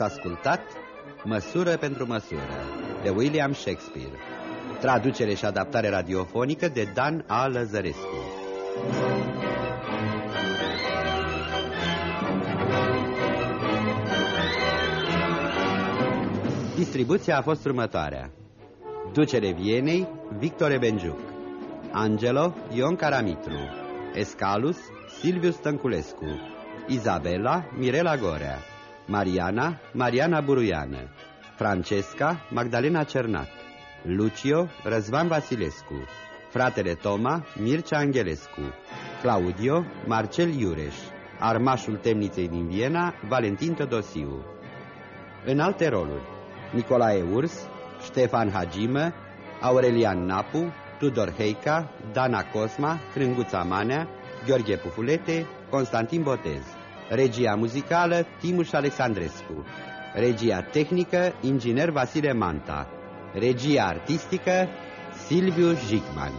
Ați ascultat Măsură pentru măsură de William Shakespeare. Traducere și adaptare radiofonică de Dan A. Lăzărescu. Distribuția a fost următoarea. Ducere Vienei, Victor Benjuc Angelo, Ion Caramitru. Escalus, Silviu Stănculescu. Izabela, Mirela Gorea Mariana, Mariana Buruiană, Francesca, Magdalena Cernat, Lucio, Răzvan Vasilescu, fratele Toma, Mircea Angelescu, Claudio, Marcel Iureș, armașul temniței din Viena, Valentin Tădosiu. În alte roluri, Nicolae Urs, Ștefan Hagimă, Aurelian Napu, Tudor Heica, Dana Cosma, Crânguța Manea, Gheorghe Pufulete, Constantin Botez. Regia muzicală Timuș Alexandrescu. Regia tehnică Inginer Vasile Manta. Regia artistică Silviu Jicman